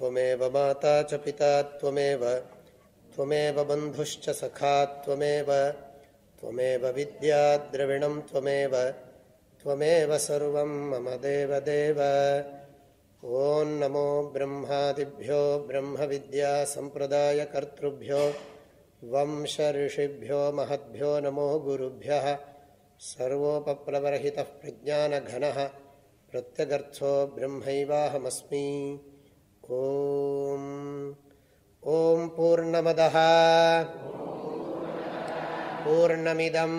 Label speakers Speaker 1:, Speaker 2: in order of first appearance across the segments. Speaker 1: त्वमेव माता च बंधु त्वमेव त्वमेव बन्धुश्च सखा त्वमेव त्वमेव विद्याद्रविणं त्वमेव त्वमेव सर्वं मम देवदेव नमो ब्रह्मादिभ्यो ब्रह्मविद्यासम्प्रदायकर्तृभ्यो वंश ऋषिभ्यो महद्यो नमो गुरुभ्यः सर्वोपप्लवरहितः प्रज्ञानघनः प्रत्यगर्थो ஓம் ஓம் பூர்ணமத பூர்ணமிதம்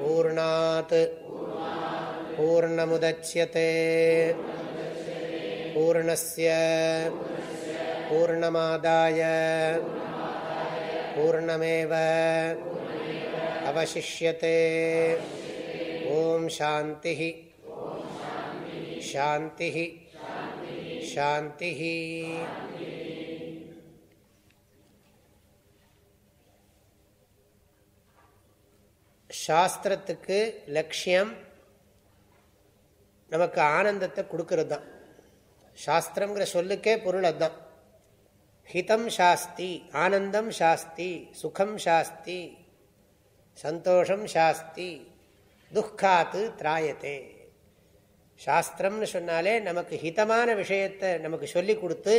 Speaker 1: பூர்ணாத் பூர்ணமுதட்சியதே பூர்ணஸ்ய பூர்ணமாதாய पूर्णमेव अवशिष्यते ॐ शान्तिः शान्तिः சாந்தி சாஸ்திரத்துக்கு லட்சியம் நமக்கு ஆனந்தத்தை கொடுக்கறது தான் சாஸ்திரங்கிற சொல்லுக்கே பொருள் அதுதான் ஹிதம் சாஸ்தி ஆனந்தம் சாஸ்தி சுகம் சாஸ்தி சந்தோஷம் சாஸ்தி துக்காத்து திராயத்தை சாஸ்திரம்னு சொன்னாலே நமக்கு ஹிதமான விஷயத்தை நமக்கு சொல்லி கொடுத்து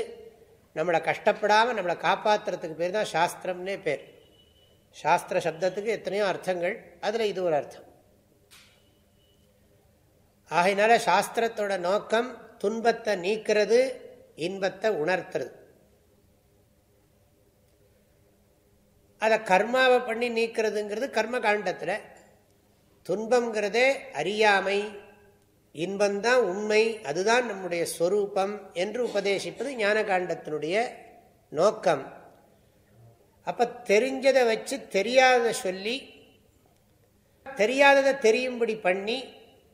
Speaker 1: நம்மளை கஷ்டப்படாமல் நம்மளை காப்பாற்றுறதுக்கு பேர் தான் சாஸ்திரம்னே பேர் சாஸ்திர சப்தத்துக்கு எத்தனையோ அர்த்தங்கள் அதில் இது ஒரு அர்த்தம் ஆகையினால சாஸ்திரத்தோட நோக்கம் துன்பத்தை நீக்கிறது இன்பத்தை உணர்த்துறது அதை கர்மாவை பண்ணி நீக்கிறதுங்கிறது கர்ம காண்டத்தில் துன்பங்கிறதே அறியாமை இன்பந்தான் உண்மை அதுதான் நம்முடைய ஸ்வரூபம் என்று உபதேசிப்பது ஞான காண்டத்தினுடைய நோக்கம் அப்போ தெரிஞ்சதை வச்சு தெரியாததை சொல்லி தெரியாததை தெரியும்படி பண்ணி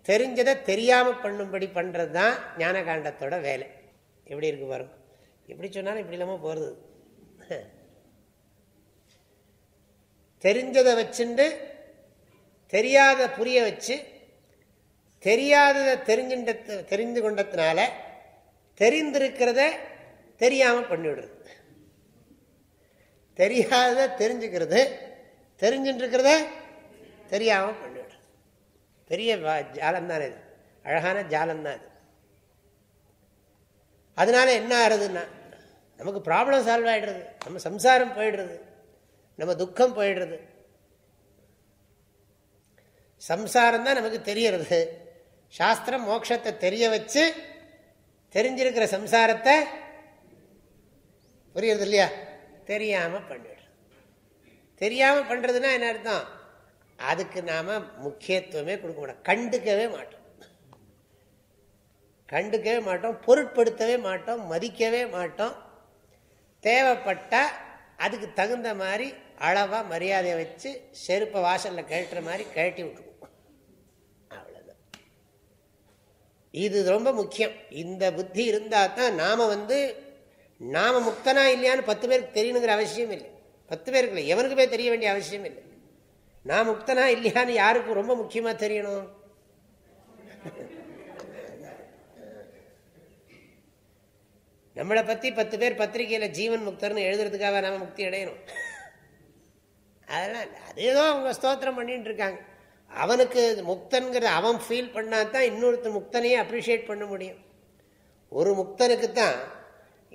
Speaker 1: தெரிஞ்சதை தெரியாமல் பண்ணும்படி பண்ணுறது தான் ஞான காண்டத்தோட வேலை எப்படி இருக்கு பாருங்க எப்படி சொன்னாலும் இப்படி இல்லாமல் போகிறது தெரிஞ்சதை வச்சுண்டு தெரியாத புரிய வச்சு தெரியாததை தெரிஞ்சின்ற தெரிந்து கொண்டதுனால தெரிந்திருக்கிறத தெரியாமல் பண்ணிவிடுறது தெரியாததை தெரிஞ்சுக்கிறது தெரிஞ்சுட்டுருக்கிறத தெரியாமல் பண்ணிவிடுறது பெரிய ஜாலம் தானே இது அழகான ஜாலம் தான் இது அதனால என்ன ஆறுதுன்னா நமக்கு ப்ராப்ளம் சால்வ் ஆகிடுறது நம்ம சம்சாரம் போயிடுறது நம்ம துக்கம் போயிடுறது சம்சாரம் தான் நமக்கு தெரியறது சாஸ்திரம் மோட்சத்தை தெரிய வச்சு தெரிஞ்சிருக்கிற சம்சாரத்தை புரியுறது இல்லையா தெரியாம பண்ணிடுறது தெரியாம பண்றதுன்னா என்ன அர்த்தம் அதுக்கு நாம முக்கியத்துவமே கொடுக்க மாட்டோம் கண்டுக்கவே மாட்டோம் கண்டுக்கவே மாட்டோம் பொருட்படுத்தவே மாட்டோம் மதிக்கவே மாட்டோம் தேவைப்பட்டா அதுக்கு தகுந்த மாதிரி அளவாக மரியாதையை வச்சு செருப்பை வாசலில் கழட்டுற மாதிரி கழட்டி விட்டு இது ரொம்ப முக்கியம் இந்த புத்தி இருந்தால் தான் நாம் வந்து நாம் முக்தனா இல்லையான்னு பத்து பேருக்கு தெரியணுங்கிற அவசியம் இல்லை பத்து பேருக்கு இல்லை எவனுக்குமே தெரிய வேண்டிய அவசியம் இல்லை நான் முக்தனா இல்லையான்னு யாருக்கும் ரொம்ப முக்கியமாக தெரியணும் நம்மளை பற்றி பத்து பேர் பத்திரிகையில் ஜீவன் முக்தர்னு எழுதுறதுக்காக நாம் முக்தி அடையணும் அதெல்லாம் அது ஏதோ அவங்க ஸ்தோத்திரம் பண்ணிட்டு இருக்காங்க அவனுக்கு முக்தன்கிற அவன் ஃபீல் பண்ணால் தான் இன்னொருத்தர் முக்தனையே அப்ரிஷியேட் பண்ண முடியும் ஒரு முக்தனுக்கு தான்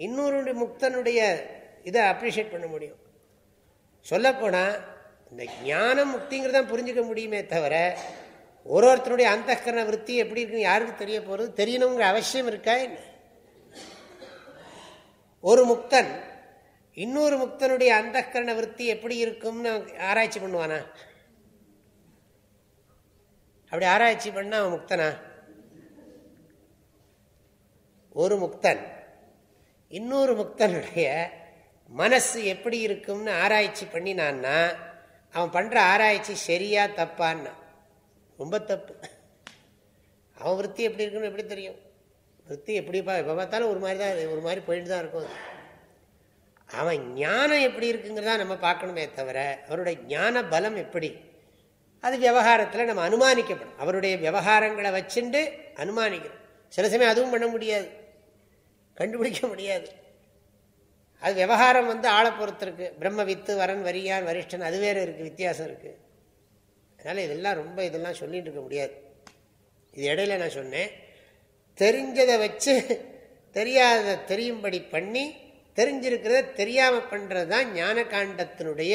Speaker 1: இன்னொரு முக்தனுடைய இதை அப்ரிஷியேட் பண்ண முடியும் சொல்லப்போனால் இந்த ஞானம் முக்திங்கிறதான் புரிஞ்சுக்க முடியுமே தவிர ஒரு ஒருத்தருடைய அந்தகரண விற்பி எப்படி இருக்குன்னு யாருக்கு தெரிய போகிறது தெரியணுங்கிற அவசியம் இருக்கா என்ன ஒரு முக்தன் இன்னொரு முக்தனுடைய அந்தகரண விற்பி எப்படி இருக்கும்னு ஆராய்ச்சி பண்ணுவானா அப்படி ஆராய்ச்சி பண்ண அவன் முக்தனா ஒரு முக்தன் இன்னொரு முக்தனுடைய மனசு எப்படி இருக்கும்னு ஆராய்ச்சி பண்ணினான்னா அவன் பண்ணுற ஆராய்ச்சி சரியா தப்பான்னா ரொம்ப தப்பு அவன் விற்பி எப்படி இருக்குன்னு எப்படி தெரியும் விற்பி எப்படிப்பா எப்போ பார்த்தாலும் ஒரு மாதிரி தான் ஒரு மாதிரி போயிட்டு தான் இருக்கும் அவன் ஞானம் எப்படி இருக்குங்கிறதா நம்ம பார்க்கணுமே தவிர அவரோட ஞான பலம் எப்படி அது விவகாரத்தில் நம்ம அனுமானிக்கப்படும் அவருடைய விவகாரங்களை வச்சுண்டு அனுமானிக்கிறோம் சில சமயம் அதுவும் பண்ண முடியாது கண்டுபிடிக்க முடியாது அது விவகாரம் வந்து ஆளை பொறுத்திருக்கு பிரம்ம வித்து வரன் வரியான் வரிஷ்டன் அது வேறு இருக்குது வித்தியாசம் இருக்குது அதனால் இதெல்லாம் ரொம்ப இதெல்லாம் சொல்லிகிட்டு இருக்க முடியாது இது இடையில நான் சொன்னேன் தெரிஞ்சதை வச்சு தெரியாத தெரியும்படி பண்ணி தெரிஞ்சிருக்கிறத தெரியாமல் பண்ணுறது தான் ஞான காண்டத்தினுடைய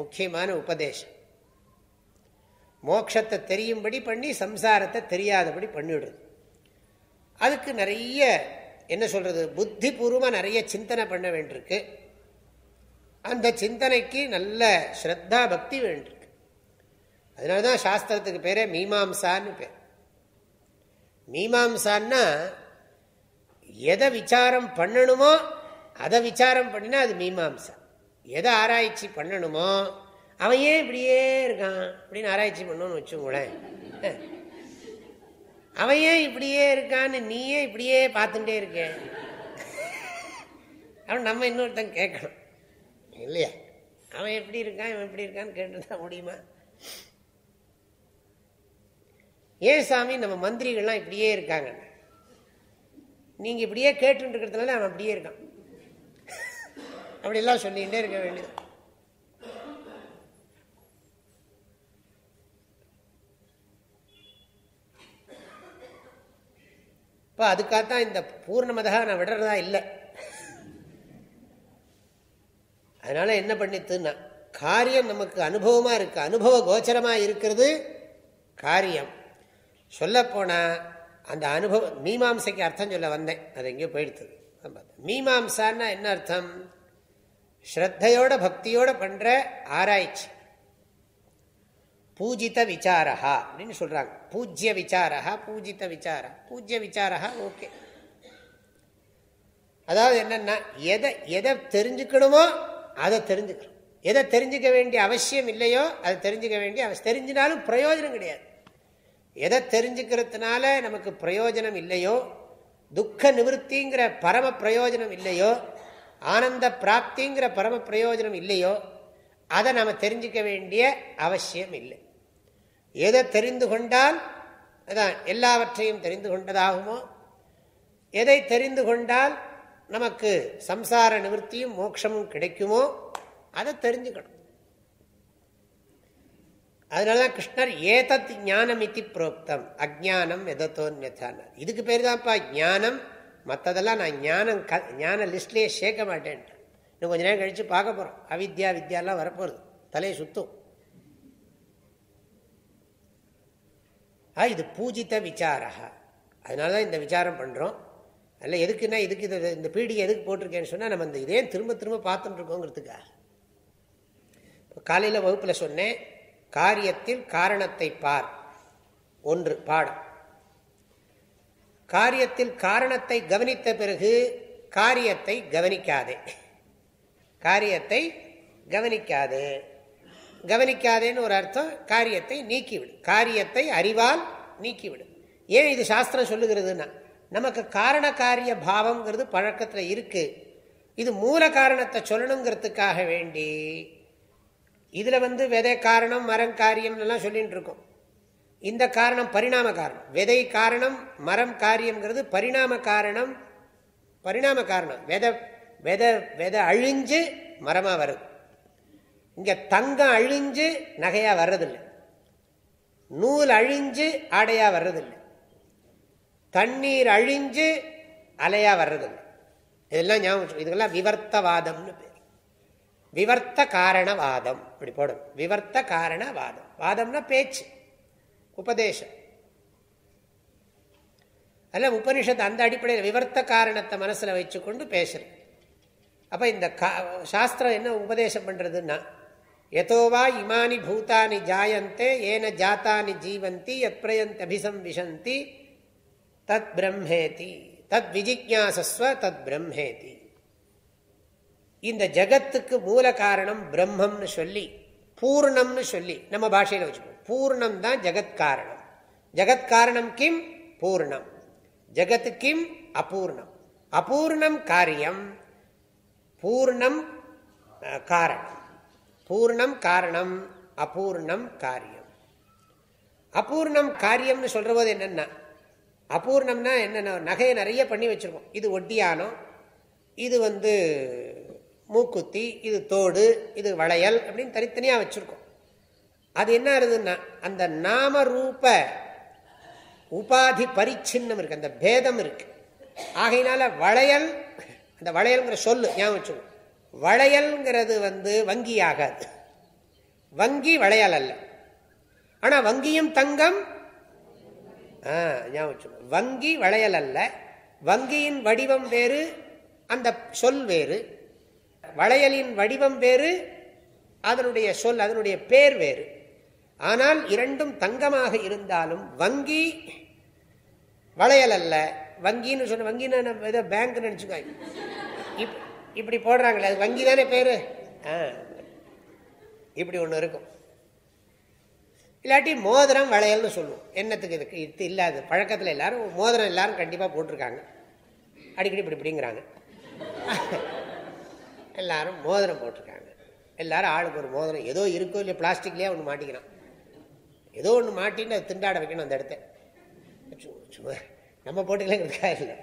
Speaker 1: முக்கியமான உபதேசம் மோட்சத்தை தெரியும்படி பண்ணி சம்சாரத்தை தெரியாதபடி பண்ணிவிடுறது அதுக்கு நிறைய என்ன சொல்கிறது புத்தி பூர்வமாக நிறைய சிந்தனை பண்ண வேண்டியிருக்கு அந்த சிந்தனைக்கு நல்ல ஸ்ரத்தா பக்தி வேண்டியிருக்கு அதனால தான் சாஸ்திரத்துக்கு பேரே மீமாம்சான்னு பேர் மீமாம்சான்னா எதை விசாரம் பண்ணணுமோ அதை விசாரம் பண்ணினா அது மீமாம்சா எதை ஆராய்ச்சி பண்ணணுமோ அவன் ஏன் இப்படியே இருக்கான் அப்படின்னு ஆராய்ச்சி வச்சு கூட அவன் ஏன் இப்படியே இருக்கான்னு நீயே இப்படியே பார்த்துட்டே இருக்க அவன் நம்ம இன்னொருத்தன் கேட்கணும் இல்லையா அவன் எப்படி இருக்கான் இவன் எப்படி இருக்கான்னு கேட்டுதான் முடியுமா ஏன் சாமி நம்ம மந்திரிகள்லாம் இப்படியே இருக்காங்க நீங்கள் இப்படியே கேட்டுருக்கிறதுனால அவன் அப்படியே இருக்கான் அப்படிலாம் சொல்லிகிட்டே இருக்க வேண்டியது இப்போ அதுக்காகத்தான் இந்த பூர்ணமதாக நான் விடுறதா இல்லை அதனால் என்ன பண்ணித்துன்னா காரியம் நமக்கு அனுபவமாக இருக்குது அனுபவ கோச்சரமாக இருக்கிறது காரியம் சொல்லப்போனால் அந்த அனுபவம் மீமாம்சைக்கு அர்த்தம் சொல்ல வந்தேன் அது எங்கேயோ போயிடுத்து மீமாம்சான்னா என்ன அர்த்தம் ஸ்ரத்தையோட பக்தியோட பண்ணுற ஆராய்ச்சி பூஜித விசாரா அப்படின்னு சொல்கிறாங்க பூஜ்ய விசாரா பூஜித விசாரா பூஜ்ய விசாரா ஓகே அதாவது என்னென்னா எதை எதை தெரிஞ்சுக்கணுமோ அதை தெரிஞ்சுக்கணும் எதை தெரிஞ்சுக்க வேண்டிய அவசியம் இல்லையோ அதை தெரிஞ்சுக்க வேண்டிய அவசியம் தெரிஞ்சினாலும் பிரயோஜனம் கிடையாது எதை தெரிஞ்சுக்கிறதுனால நமக்கு பிரயோஜனம் இல்லையோ துக்க நிவர்த்திங்கிற பரம பிரயோஜனம் இல்லையோ ஆனந்த பிராப்திங்கிற பரம பிரயோஜனம் இல்லையோ அதை நாம் தெரிஞ்சிக்க வேண்டிய அவசியம் இல்லை எதை தெரிந்து கொண்டால் அதான் எல்லாவற்றையும் தெரிந்து கொண்டதாகுமோ எதை தெரிந்து கொண்டால் நமக்கு சம்சார நிவர்த்தியும் மோட்சமும் கிடைக்குமோ அதை தெரிஞ்சுக்கணும் அதனாலதான் கிருஷ்ணர் ஏதத் ஞானம் இத்தி புரோக்தம் அஜானம் எதத்தோன்யத்தான இதுக்கு பேர் தான்ப்பா ஞானம் மற்றதெல்லாம் நான் ஞானம் க ஞான லிஸ்ட்லேயே சேர்க்க மாட்டேன் இன்னும் கொஞ்ச நேரம் கழித்து பார்க்க போகிறோம் அவித்யா வித்யாலாம் வரப்போகிறது தலையை சுற்றும் ஆ இது பூஜித்த விசாரா அதனால தான் இந்த விசாரம் பண்ணுறோம் அதில் எதுக்குன்னா இதுக்கு இந்த பீடிகை எதுக்கு போட்டிருக்கேன்னு சொன்னால் நம்ம இந்த இதே திரும்ப திரும்ப பார்த்துட்டு இப்போ காலையில் வகுப்பில் சொன்னேன் காரியத்தில் காரணத்தை பார் ஒன்று பாடம் காரியத்தில் காரணத்தை கவனித்த பிறகு காரியத்தை கவனிக்காதே காரியத்தை கவனிக்காதே கவனிக்காதேன்னு ஒரு அர்த்தம் காரியத்தை நீக்கிவிடும் காரியத்தை அறிவால் நீக்கிவிடும் ஏன் இது சாஸ்திரம் சொல்லுகிறதுன்னா நமக்கு காரண காரிய பாவம்ங்கிறது பழக்கத்தில் இருக்குது இது மூல காரணத்தை சொல்லணுங்கிறதுக்காக வேண்டி இதில் வந்து விதை காரணம் மரம் காரியம்லாம் சொல்லிகிட்டு இருக்கோம் இந்த காரணம் பரிணாம காரணம் விதை காரணம் மரம் காரியம்ங்கிறது பரிணாம காரணம் பரிணாம காரணம் வெதை வெதை வெதை அழிஞ்சு மரமாக வருது இங்கே தங்கம் அழிஞ்சு நகையாக வர்றதில்லை நூல் அழிஞ்சு ஆடையாக வர்றதில்லை தண்ணீர் அழிஞ்சு அலையாக வர்றதில்லை இதெல்லாம் ஞாபகம் இதுக்கெல்லாம் விவர்த்தவாதம்னு பேர் விவர்த்த காரணவாதம் இப்படி போடும் விவர்த்த காரணவாதம் வாதம்னா பேச்சு உபதேசம் அல்ல உபனிஷத்து அந்த அடிப்படையில் விவர்த்த காரணத்தை மனசில் வச்சுக்கொண்டு பேசுறேன் அப்போ இந்த சாஸ்திரம் என்ன உபதேசம் பண்ணுறதுன்னா எதோ வா இமானி பூதானி ஜாயந்தே ஏன ஜாத்தானி ஜீவந்தி எத் பிரயந்தபிசம்விசந்தி தத் பிரம்மேதி தத் விஜிக்யாசஸ்வ தத் பிரம்மேதி இந்த ஜகத்துக்கு மூல காரணம் பிரம்மம்னு சொல்லி பூர்ணம்னு சொல்லி நம்ம பாஷையில் வச்சுக்கோம் பூர்ணம் தான் ஜகத்காரணம் ஜகத்காரணம் கிம் பூர்ணம் ஜகத்து கிம் அபூர்ணம் அபூர்ணம் காரியம் பூர்ணம் காரணம் பூர்ணம் காரணம் அபூர்ணம் காரியம் அபூர்ணம் காரியம்னு சொல்கிற போது என்னென்னா அபூர்ணம்னா என்னென்ன நகையை நிறைய பண்ணி வச்சுருக்கோம் இது ஒட்டியானோ இது வந்து மூக்குத்தி இது தோடு இது வளையல் அப்படின்னு தனித்தனியாக வச்சுருக்கோம் அது என்ன இருதுன்னா அந்த நாம ரூப உபாதி பரிச்சின்னம் இருக்குது அந்த பேதம் இருக்குது ஆகையினால வளையல் அந்த வளையல்ங்கிற சொல்லு ஏன் வச்சுக்கணும் வளையல்ங்கிறது வந்து வங்கி ஆகாது வங்கி வளையல் அல்ல ஆனால் வங்கியும் தங்கம் ஞாபகம் வங்கி வளையல் அல்ல வங்கியின் வடிவம் வேறு அந்த சொல் வேறு வளையலின் வடிவம் வேறு அதனுடைய சொல் அதனுடைய பேர் வேறு ஆனால் இரண்டும் தங்கமாக இருந்தாலும் வங்கி வளையல் அல்ல வங்கின்னு சொன்ன வங்கின்னு பேங்க் நினச்சிக்காய் இப்படி போடுறாங்களே அது வங்கி தானே பேர் ஆ இப்படி ஒன்று இருக்கும் இல்லாட்டி மோதிரம் வளையல்னு சொல்லுவோம் என்னத்துக்கு இதுக்கு இது இல்லாது பழக்கத்தில் எல்லாரும் மோதிரம் எல்லாரும் கண்டிப்பாக போட்டிருக்காங்க அடிக்கடி இப்படி இப்படிங்கிறாங்க எல்லாரும் மோதிரம் போட்டிருக்காங்க எல்லாரும் ஆளுக்கு ஒரு மோதிரம் ஏதோ இருக்கோ இல்லை பிளாஸ்டிக்லேயே ஒன்று மாட்டிக்கிறான் ஏதோ ஒன்று மாட்டின்னு அது திண்டாட வைக்கணும் அந்த இடத்த சும்மா நம்ம போட்டுக்கலங்கிறதுக்காக இல்லை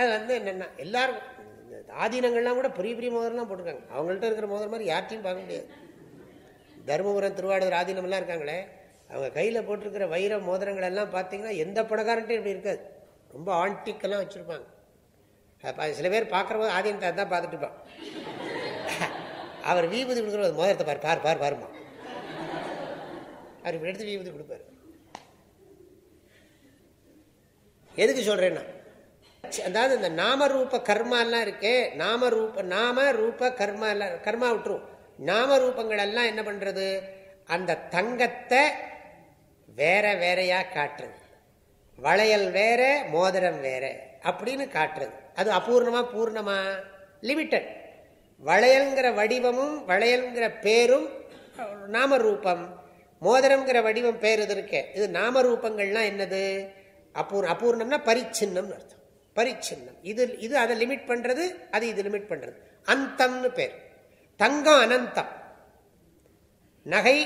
Speaker 1: அது வந்து என்னென்னா எல்லாரும் ஆதீனங்கள்லாம் கூட பெரிய பெரிய மோதிரம்லாம் போட்டிருக்காங்க அவங்கள்ட்ட இருக்கிற மோதிரம் மாதிரி யார்ட்டையும் பார்க்க முடியாது தருமபுரம் திருவாடூர் ஆதீனம்லாம் இருக்காங்களே அவங்க கையில் போட்டிருக்கிற வைர மோதிரங்கள் எல்லாம் பார்த்தீங்கன்னா எந்த பணக்காரன்ட்டும் இப்படி இருக்காது ரொம்ப ஆன்டிக்கெல்லாம் வச்சுருப்பாங்க சில பேர் பார்க்குற போது ஆதீனத்தை தான் பார்த்துட்டு இருப்பான் அவர் வீபதி கொடுக்குற ஒரு மோதிரத்தை பார் பார் பார் பாருமா அவர் இப்படி எடுத்து வீபதி கொடுப்பாரு எதுக்கு சொல்கிறேன்னா அதாவது இந்த நாம ரூப எல்லாம் இருக்கே நாம ரூப நாம ரூப கர்மா எல்லாம் கர்மா விட்டுரும் நாம ரூபங்கள் எல்லாம் என்ன பண்றது அந்த தங்கத்தை வேற வேறையா காட்டுறது வளையல் வேற மோதிரம் வேற அப்படின்னு காட்டுறது அது அபூர்ணமா பூர்ணமா லிமிட்டட் வளையல்ங்கிற வடிவமும் வளையல்ங்கிற பேரும் நாமரூபம் மோதிரம்ங்கிற வடிவம் பேர் இது இருக்கு இது ரூபங்கள்லாம் என்னது அபூர் அபூர்ணம்னா பரிச்சின்னம் அர்த்தம் பரிச்சின்னம் இது இது அதை லிமிட் பண்றது அது இது லிமிட் பண்றது அந்தம்னு பேர் தங்கம் அனந்தம் நகை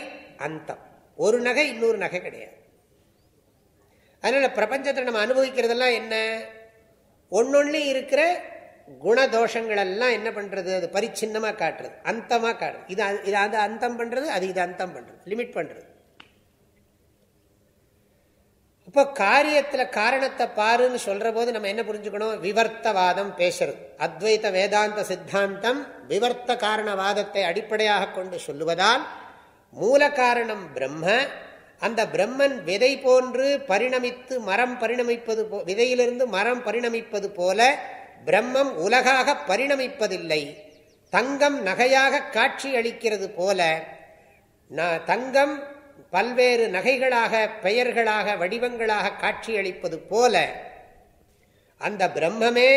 Speaker 1: அந்தம் ஒரு நகை இன்னொரு நகை கிடையாது அதனால பிரபஞ்சத்தை நம்ம அனுபவிக்கிறதெல்லாம் என்ன ஒன்னொன்னு இருக்கிற குணதோஷங்கள் எல்லாம் என்ன பண்றது அது பரிச்சின்னமா காட்டுறது அந்தமா காட்டுறது இது இது அந்தம் பண்றது அது இது அந்தம் பண்றது லிமிட் பண்றது இப்போ காரியத்தில் காரணத்தை பாருன்னு சொல்கிற போது நம்ம என்ன புரிஞ்சுக்கணும் விவர்த்தவாதம் பேசுறது அத்வைத வேதாந்த சித்தாந்தம் விவர்த்த காரணவாதத்தை அடிப்படையாக கொண்டு சொல்லுவதால் மூல காரணம் பிரம்ம அந்த பிரம்மன் விதை போன்று பரிணமித்து மரம் பரிணமிப்பது போ விதையிலிருந்து மரம் பரிணமிப்பது போல பிரம்மம் உலகாக பரிணமிப்பதில்லை தங்கம் நகையாக காட்சி அளிக்கிறது போல தங்கம் பல்வேறு நகைகளாக பெயர்களாக வடிவங்களாக காட்சியளிப்பது போல அந்த பிரம்மமே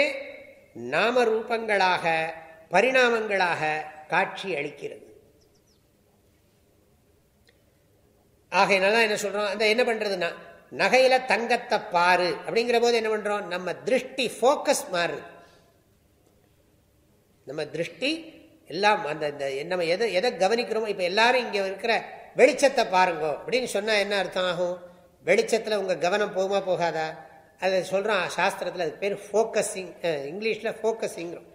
Speaker 1: நாம ரூபங்களாக பரிணாமங்களாக காட்சி அளிக்கிறது ஆகையினால என்ன சொல்றோம் அந்த என்ன பண்றதுன்னா நகையில தங்கத்தை பாரு அப்படிங்கிற போது என்ன பண்றோம் நம்ம திருஷ்டி போக்கஸ் மாறு நம்ம திருஷ்டி எல்லாம் அந்த நம்ம எதை எதை கவனிக்கிறோமோ இப்போ எல்லாரும் இங்கே இருக்கிற வெளிச்சத்தை பாருங்கோ அப்படின்னு சொன்னால் என்ன அர்த்தம் ஆகும் வெளிச்சத்தில் உங்கள் கவனம் போகுமா போகாதா அது சொல்கிறான் சாஸ்திரத்தில் அது பேர் ஃபோக்கஸிங் இங்கிலீஷில் ஃபோக்கஸிங்கிறோம்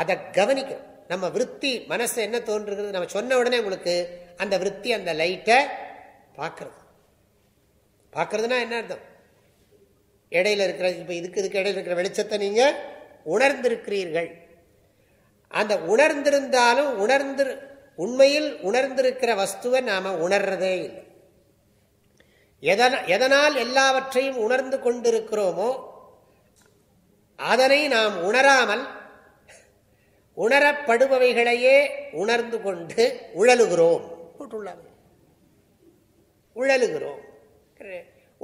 Speaker 1: அதை கவனிக்கிறோம் நம்ம விற்பி மனசு என்ன தோன்றுகிறது நம்ம சொன்ன உடனே உங்களுக்கு அந்த விற்பி அந்த லைட்டை பார்க்கறது பார்க்கறதுனா என்ன அர்த்தம் இடையில இருக்கிற இப்போ இதுக்கு இதுக்கு இடையில இருக்கிற வெளிச்சத்தை நீங்கள் உணர்ந்திருக்கிறீர்கள் அந்த உணர்ந்திருந்தாலும் உணர்ந்து உண்மையில் உணர்ந்திருக்கிற வஸ்துவை நாம் உணர்றதே இல்லை எதனால் எல்லாவற்றையும் உணர்ந்து கொண்டிருக்கிறோமோ அதனை நாம் உணராமல் உணரப்படுபவைகளையே உணர்ந்து கொண்டு உழலுகிறோம் உழலுகிறோம்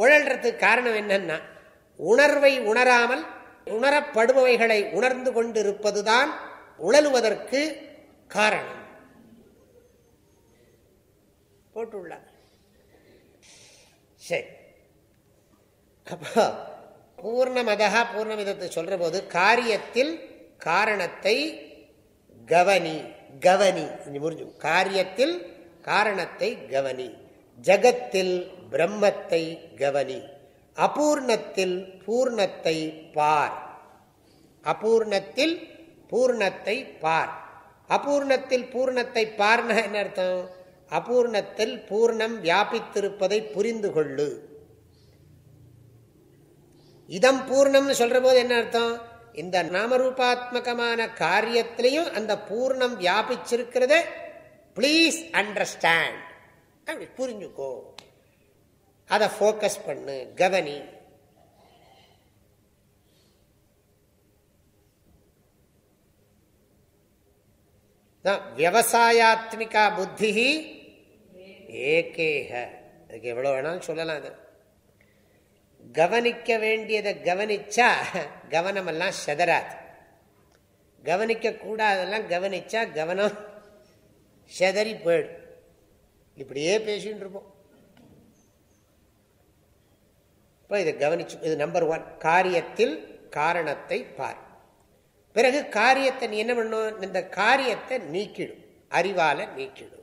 Speaker 1: உழல்றதுக்கு காரணம் என்னன்னா உணர்வை உணராமல் உணரப்படுபவைகளை உணர்ந்து கொண்டிருப்பதுதான் உழலுவதற்கு காரணம் போட்டுள்ளாங்க சரி அப்போ பூர்ணமதா பூர்ணமிதத்தை சொல்கிற போது காரியத்தில் காரணத்தை கவனி கவனி புரிஞ்சு காரியத்தில் காரணத்தை கவனி ஜகத்தில் பிரம்மத்தை கவனி அபூர்ணத்தில் பூர்ணத்தை பார் அபூர்ணத்தில் பூர்ணத்தை பார் அபூர்ணத்தில் பூர்ணத்தை பார்னா என்ன அர்த்தம் அபூர்ணத்தில் பூர்ணம் வியாபித்திருப்பதை புரிந்து கொள்ளு இதம் பூர்ணம்னு சொல்கிற போது என்ன அர்த்தம் இந்த நாமரூபாத்மகமான காரியத்திலையும் அந்த பூர்ணம் வியாபிச்சிருக்கிறத ப்ளீஸ் அண்டர்ஸ்டாண்ட் புரிஞ்சுக்கோ அதை ஃபோக்கஸ் பண்ணு கவனி விவசாயாத்மிகா புத்தி ஏகேக அதுக்கு எவ்வளோ வேணாலும் சொல்லலாம் அது கவனிக்க வேண்டியதை கவனிச்சா கவனமெல்லாம் செதராது கவனிக்க கூடாதெல்லாம் கவனிச்சா கவனம் செதறி போயிடும் இப்படியே பேசின்னு இருப்போம் இப்போ இதை கவனிச்சு இது நம்பர் ஒன் காரியத்தில் காரணத்தை பார் பிறகு காரியத்தை நீ என்ன பண்ணும் இந்த காரியத்தை நீக்கிடும் அறிவால நீக்கிடும்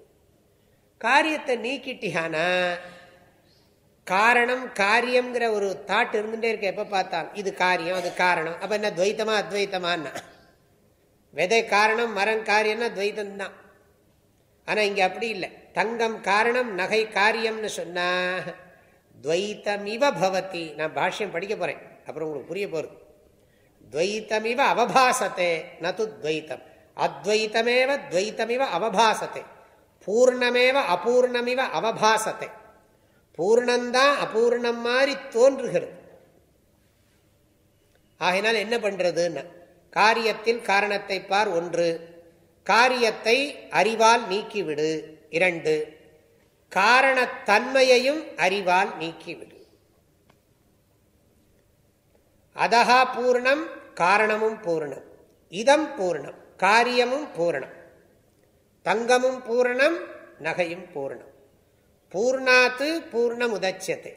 Speaker 1: காரியத்தை நீக்கிட்டியானா காரணம் காரியம்ங்கிற ஒரு தாட் இருந்துட்டே இருக்க எப்போ பார்த்தாலும் இது காரியம் அது காரணம் அப்போ என்ன துவைத்தமா அத்வைத்தமானா விதை காரணம் மரம் காரியம்னா துவைத்தம்தான் ஆனால் இங்கே அப்படி இல்லை தங்கம் காரணம் நகை காரியம்னு துவைத்தம் இவ பவதி நான் பாஷ்யம் படிக்க போகிறேன் அப்புறம் உங்களுக்கு புரிய போகிறது துவைத்தமிவ அவபாசத்தை நது துவைத்தம் அத்வைத்தமேவ துவைத்தமிவ அவபாசத்தை பூர்ணமேவ அபூர்ணமிவ அவபாசத்தை பூர்ணந்தான் அபூர்ணம் மாதிரி தோன்றுகிறது ஆகினால் என்ன பண்றதுன்னு காரியத்தில் காரணத்தை பார் ஒன்று காரியத்தை அறிவால் நீக்கிவிடு இரண்டு காரணத்தன்மையையும் அறிவால் நீக்கிவிடு அதகா பூர்ணம் காரணமும் பூர்ணம் இதம் பூர்ணம் காரியமும் பூர்ணம் தங்கமும் பூரணம் நகையும் பூர்ணம் பூர்ணாத்து பூர்ணம் உதச்சியத்தை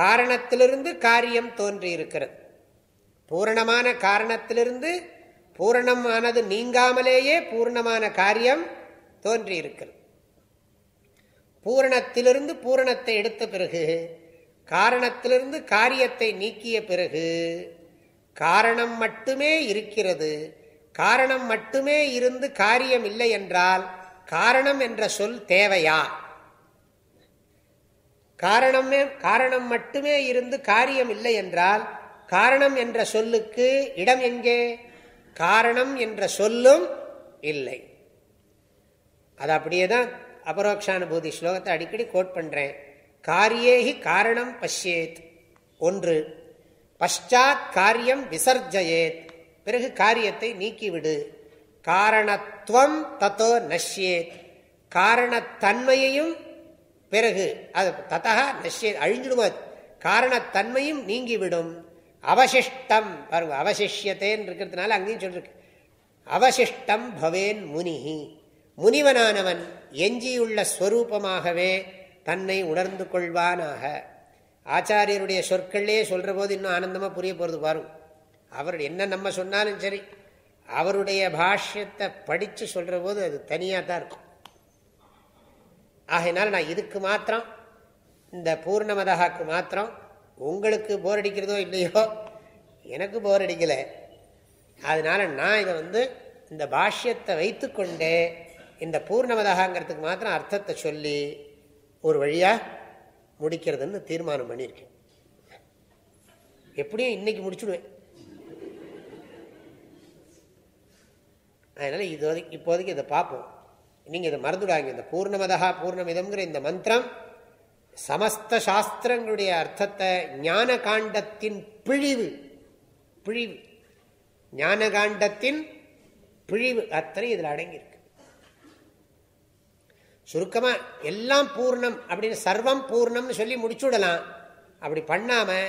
Speaker 1: காரணத்திலிருந்து காரியம் தோன்றியிருக்கிறது பூரணமான காரணத்திலிருந்து பூரணமானது நீங்காமலேயே பூர்ணமான காரியம் தோன்றியிருக்கிறது பூரணத்திலிருந்து பூரணத்தை எடுத்த பிறகு காரணத்திலிருந்து காரியத்தை நீக்கிய பிறகு காரணம் மட்டுமே இருக்கிறது காரணம் மட்டுமே இருந்து காரியம் இல்லை என்றால் காரணம் என்ற சொல் தேவையா காரணமே காரணம் மட்டுமே இருந்து காரியம் இல்லை என்றால் காரணம் என்ற சொல்லுக்கு இடம் எங்கே காரணம் என்ற சொல்லும் இல்லை அது அப்படியே தான் அபரோக்ஷானுபூதி ஸ்லோகத்தை அடிக்கடி கோட் பண்ணுறேன் காரியேகி காரணம் பசியேத் ஒன்று பஷாத் காரியம் விசர்ஜயேத் பிறகு காரியத்தை நீக்கிவிடு காரணத்துவம் தத்தோ நஷ்யே காரணத்தன்மையையும் பிறகு அது ததா நஷ்யே அழிஞ்சிடுமா காரணத்தன்மையும் நீங்கிவிடும் அவசிஷ்டம் பாருங்க அவசிஷ்யத்தேன்னு இருக்கிறதுனால அங்கேயும் சொல்லிருக்கு அவசிஷ்டம் பவேன் முனிஹி முனிவனானவன் எஞ்சியுள்ள ஸ்வரூபமாகவே தன்னை உணர்ந்து கொள்வானாக ஆச்சாரியருடைய சொற்கள்லேயே சொல்கிற போது இன்னும் ஆனந்தமாக புரிய போகிறது பாருங்கள் அவர் என்ன நம்ம சொன்னாலும் சரி அவருடைய பாஷ்யத்தை படித்து சொல்கிற போது அது தனியாக தான் இருக்கும் ஆகையினால் நான் இதுக்கு மாத்திரம் இந்த பூர்ணமதாக்கு மாத்திரம் உங்களுக்கு போர் அடிக்கிறதோ இல்லையோ எனக்கு போர் அடிக்கலை அதனால் நான் இதை வந்து இந்த பாஷ்யத்தை வைத்து கொண்டு இந்த பூர்ணமதாகங்கிறதுக்கு மாத்திரம் அர்த்தத்தை சொல்லி ஒரு வழியாக முடிக்கிறதுன்னு தீர்மானம் பண்ணியிருக்கேன் எப்படியும் இன்னைக்கு முடிச்சுடுவேன் அதனால் வரைக்கும் இப்போதைக்கு இதை பார்ப்போம் நீங்கள் இதை மறந்துடாங்க இந்த பூர்ணமதா பூர்ணமிதம்ங்கிற இந்த மந்திரம் சமஸ்த சாஸ்திரங்களுடைய அர்த்தத்தை ஞான காண்டத்தின் பிழிவு பிழிவு ஞான காண்டத்தின் பிழிவு அத்தனை இதில் அடங்கியிருக்கு சுருக்கமாக எல்லாம் பூர்ணம் அப்படின்னு சர்வம் பூர்ணம்னு சொல்லி முடிச்சுடலாம் அப்படி பண்ணாமல்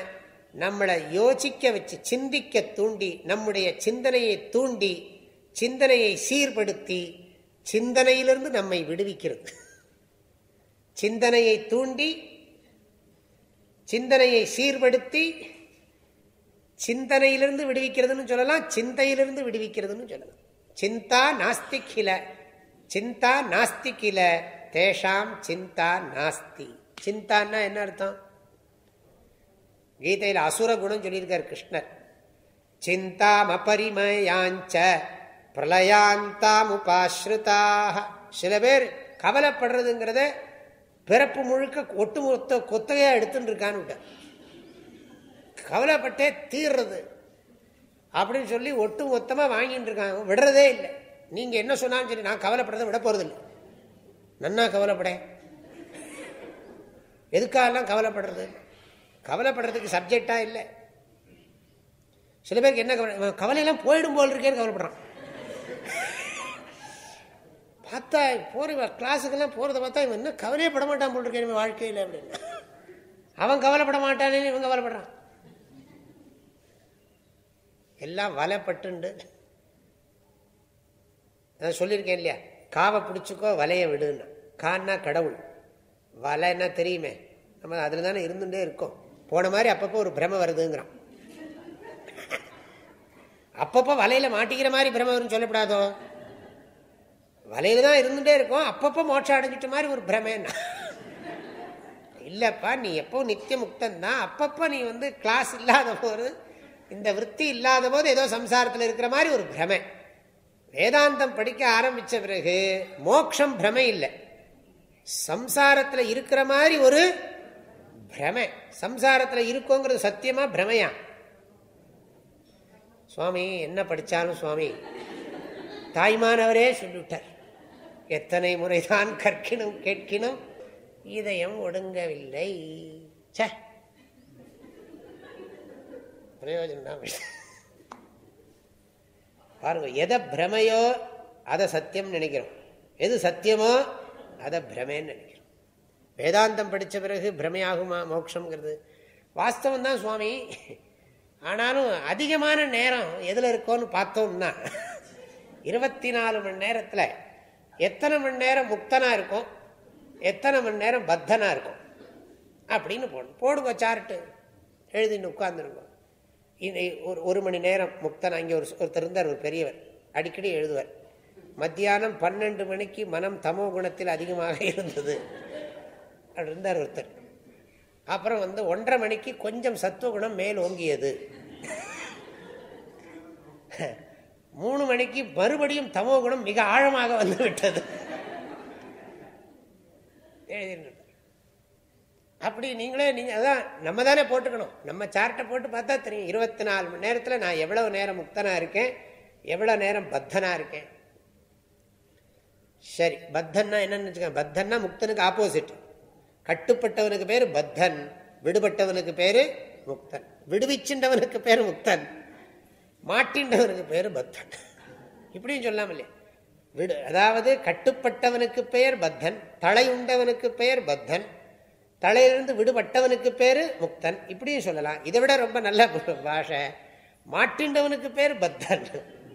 Speaker 1: நம்மளை யோசிக்க வச்சு சிந்திக்க தூண்டி நம்முடைய சிந்தனையை தூண்டி சிந்தனையை சீர்படுத்தி சிந்தனையிலிருந்து நம்மை விடுவிக்கிறது சிந்தனையை தூண்டி சிந்தனையை சீர்படுத்தி சிந்தனையிலிருந்து விடுவிக்கிறதுன்னு சொல்லலாம் சிந்தையிலிருந்து விடுவிக்கிறதுன்னு சொல்லலாம் சிந்தா நாஸ்திக் கில சிந்தா நாஸ்திக் கில தேஷாம் சிந்தா நாஸ்தி சிந்தான்னா என்ன அர்த்தம் கீதையில் அசுர குணம் சொல்லியிருக்கார் கிருஷ்ணர் சிந்தாம் அபரிமயாஞ்ச பிரளயாந்தாம் உபாஸ்ருதாக சில பேர் கவலைப்படுறதுங்கிறத பிறப்பு முழுக்க மொத்த கொத்தகையாக எடுத்துன்னு இருக்கான்னு கவலைப்பட்டே தீர்றது அப்படின்னு சொல்லி ஒட்டு மொத்தமாக வாங்கிட்டு இருக்காங்க விடுறதே இல்லை நீங்கள் என்ன சொன்னாலும் சரி நான் கவலைப்படுறதை விட போகிறது இல்லை நன்னா கவலைப்படேன் எதுக்காகலாம் கவலைப்படுறது கவலைப்படுறதுக்கு சப்ஜெக்டாக இல்லை சில பேருக்கு என்ன கவலை கவலையெல்லாம் போயிடும் போல் இருக்கேன்னு கவலைப்படுறான் பார்த்தா போற கிளாஸுக்கெல்லாம் போகிறத பார்த்தா இவன் இன்னும் கவலையப்பட மாட்டான் போல் இருக்கேன் வாழ்க்கையில் அப்படின்னு அவன் கவலைப்பட மாட்டானே இவன் கவலைப்படுறான் எல்லாம் வலைப்பட்டுண்டு நான் சொல்லியிருக்கேன் இல்லையா காவை பிடிச்சிக்கோ வலையை விடுன்னு கான்னா கடவுள் வலைன்னா தெரியுமே நம்ம அதில் தானே இருந்துகிட்டே இருக்கோம் போன மாதிரி அப்பப்போ ஒரு பிரம வருதுங்கிறான் அப்பப்போ வலையில் மாட்டிக்கிற மாதிரி பிரம வரும்னு சொல்லப்படாதோ வலையில் தான் இருந்துகிட்டே இருக்கும் அப்பப்போ மோட்சம் அடைஞ்சிட்ட மாதிரி ஒரு பிரமேன்னா இல்லைப்பா நீ எப்போ நித்திய முக்தந்தான் அப்பப்போ நீ வந்து கிளாஸ் இல்லாத போது இந்த விற்பி இல்லாத போது ஏதோ சம்சாரத்தில் இருக்கிற மாதிரி ஒரு பிரமை வேதாந்தம் படிக்க ஆரம்பித்த பிறகு மோக்ஷம் பிரமை இல்லை சம்சாரத்தில் இருக்கிற மாதிரி ஒரு பிரமை சம்சாரத்தில் இருக்கோங்கிறது சத்தியமாக பிரமையா சுவாமி என்ன படித்தாலும் சுவாமி தாய்மானவரே சொல்லிவிட்டார் எத்தனை முறைதான் கற்கினும் கேட்கினும் இதயம் ஒடுங்கவில்லை பிரயோஜனம் பாருங்க எதை பிரமையோ அதை சத்தியம் நினைக்கிறோம் எது சத்தியமோ அதை பிரமேன்னு நினைக்கிறோம் வேதாந்தம் படித்த பிறகு பிரமையாகுமா மோக்ஷங்கிறது வாஸ்தவம் தான் சுவாமி ஆனாலும் அதிகமான நேரம் எதில் இருக்கோன்னு பார்த்தோம்னா இருபத்தி நாலு மணி நேரத்தில் எத்தனை மணி நேரம் முக்தனாக இருக்கும் எத்தனை மணி நேரம் பத்தனாக இருக்கும் அப்படின்னு போடணும் போடுங்க சார்ட்டு எழுதின்னு உட்காந்துருங்க ஒரு ஒரு மணி நேரம் முக்தன் அங்கே ஒரு ஒருத்தர் இருந்தார் ஒரு பெரியவர் அடிக்கடி எழுதுவார் மத்தியானம் பன்னெண்டு மணிக்கு மனம் தமோ குணத்தில் அதிகமாக இருந்தது அப்படி இருந்தார் ஒருத்தர் அப்புறம் வந்து ஒன்றரை மணிக்கு கொஞ்சம் சத்துவ குணம் மேல் ஓங்கியது மூணு மணிக்கு மறுபடியும் தமோ குணம் மிக ஆழமாக வந்துவிட்டது அப்படி நீங்களே நீங்கள் அதான் நம்ம தானே போட்டுக்கணும் நம்ம சார்ட்டை போட்டு பார்த்தா தெரியும் இருபத்தி நாலு மணி நேரத்தில் நான் எவ்வளவு நேரம் முக்தனா இருக்கேன் எவ்வளோ நேரம் பத்தனா இருக்கேன் சரி பத்தன்னா என்னன்னு வச்சுக்கோங்க பத்தன்னா முக்தனுக்கு ஆப்போசிட் கட்டுப்பட்டவனுக்கு பேர் பத்தன் விடுபட்டவனுக்கு பேர் முக்தன் விடுவிச்சின்றவனுக்கு பேர் முக்தன் மாட்டின்றவனுக்கு பெயர் பத்தன் இப்படியும் சொல்லாமல் இல்லையா விடு அதாவது கட்டுப்பட்டவனுக்கு பெயர் பத்தன் தலை உண்டவனுக்கு பெயர் பத்தன் தலையிலிருந்து விடுபட்டவனுக்கு பேர் முக்தன் இப்படியும் சொல்லலாம் இதை விட ரொம்ப நல்ல பாஷை மாட்டின்றவனுக்கு பேர் பத்தன்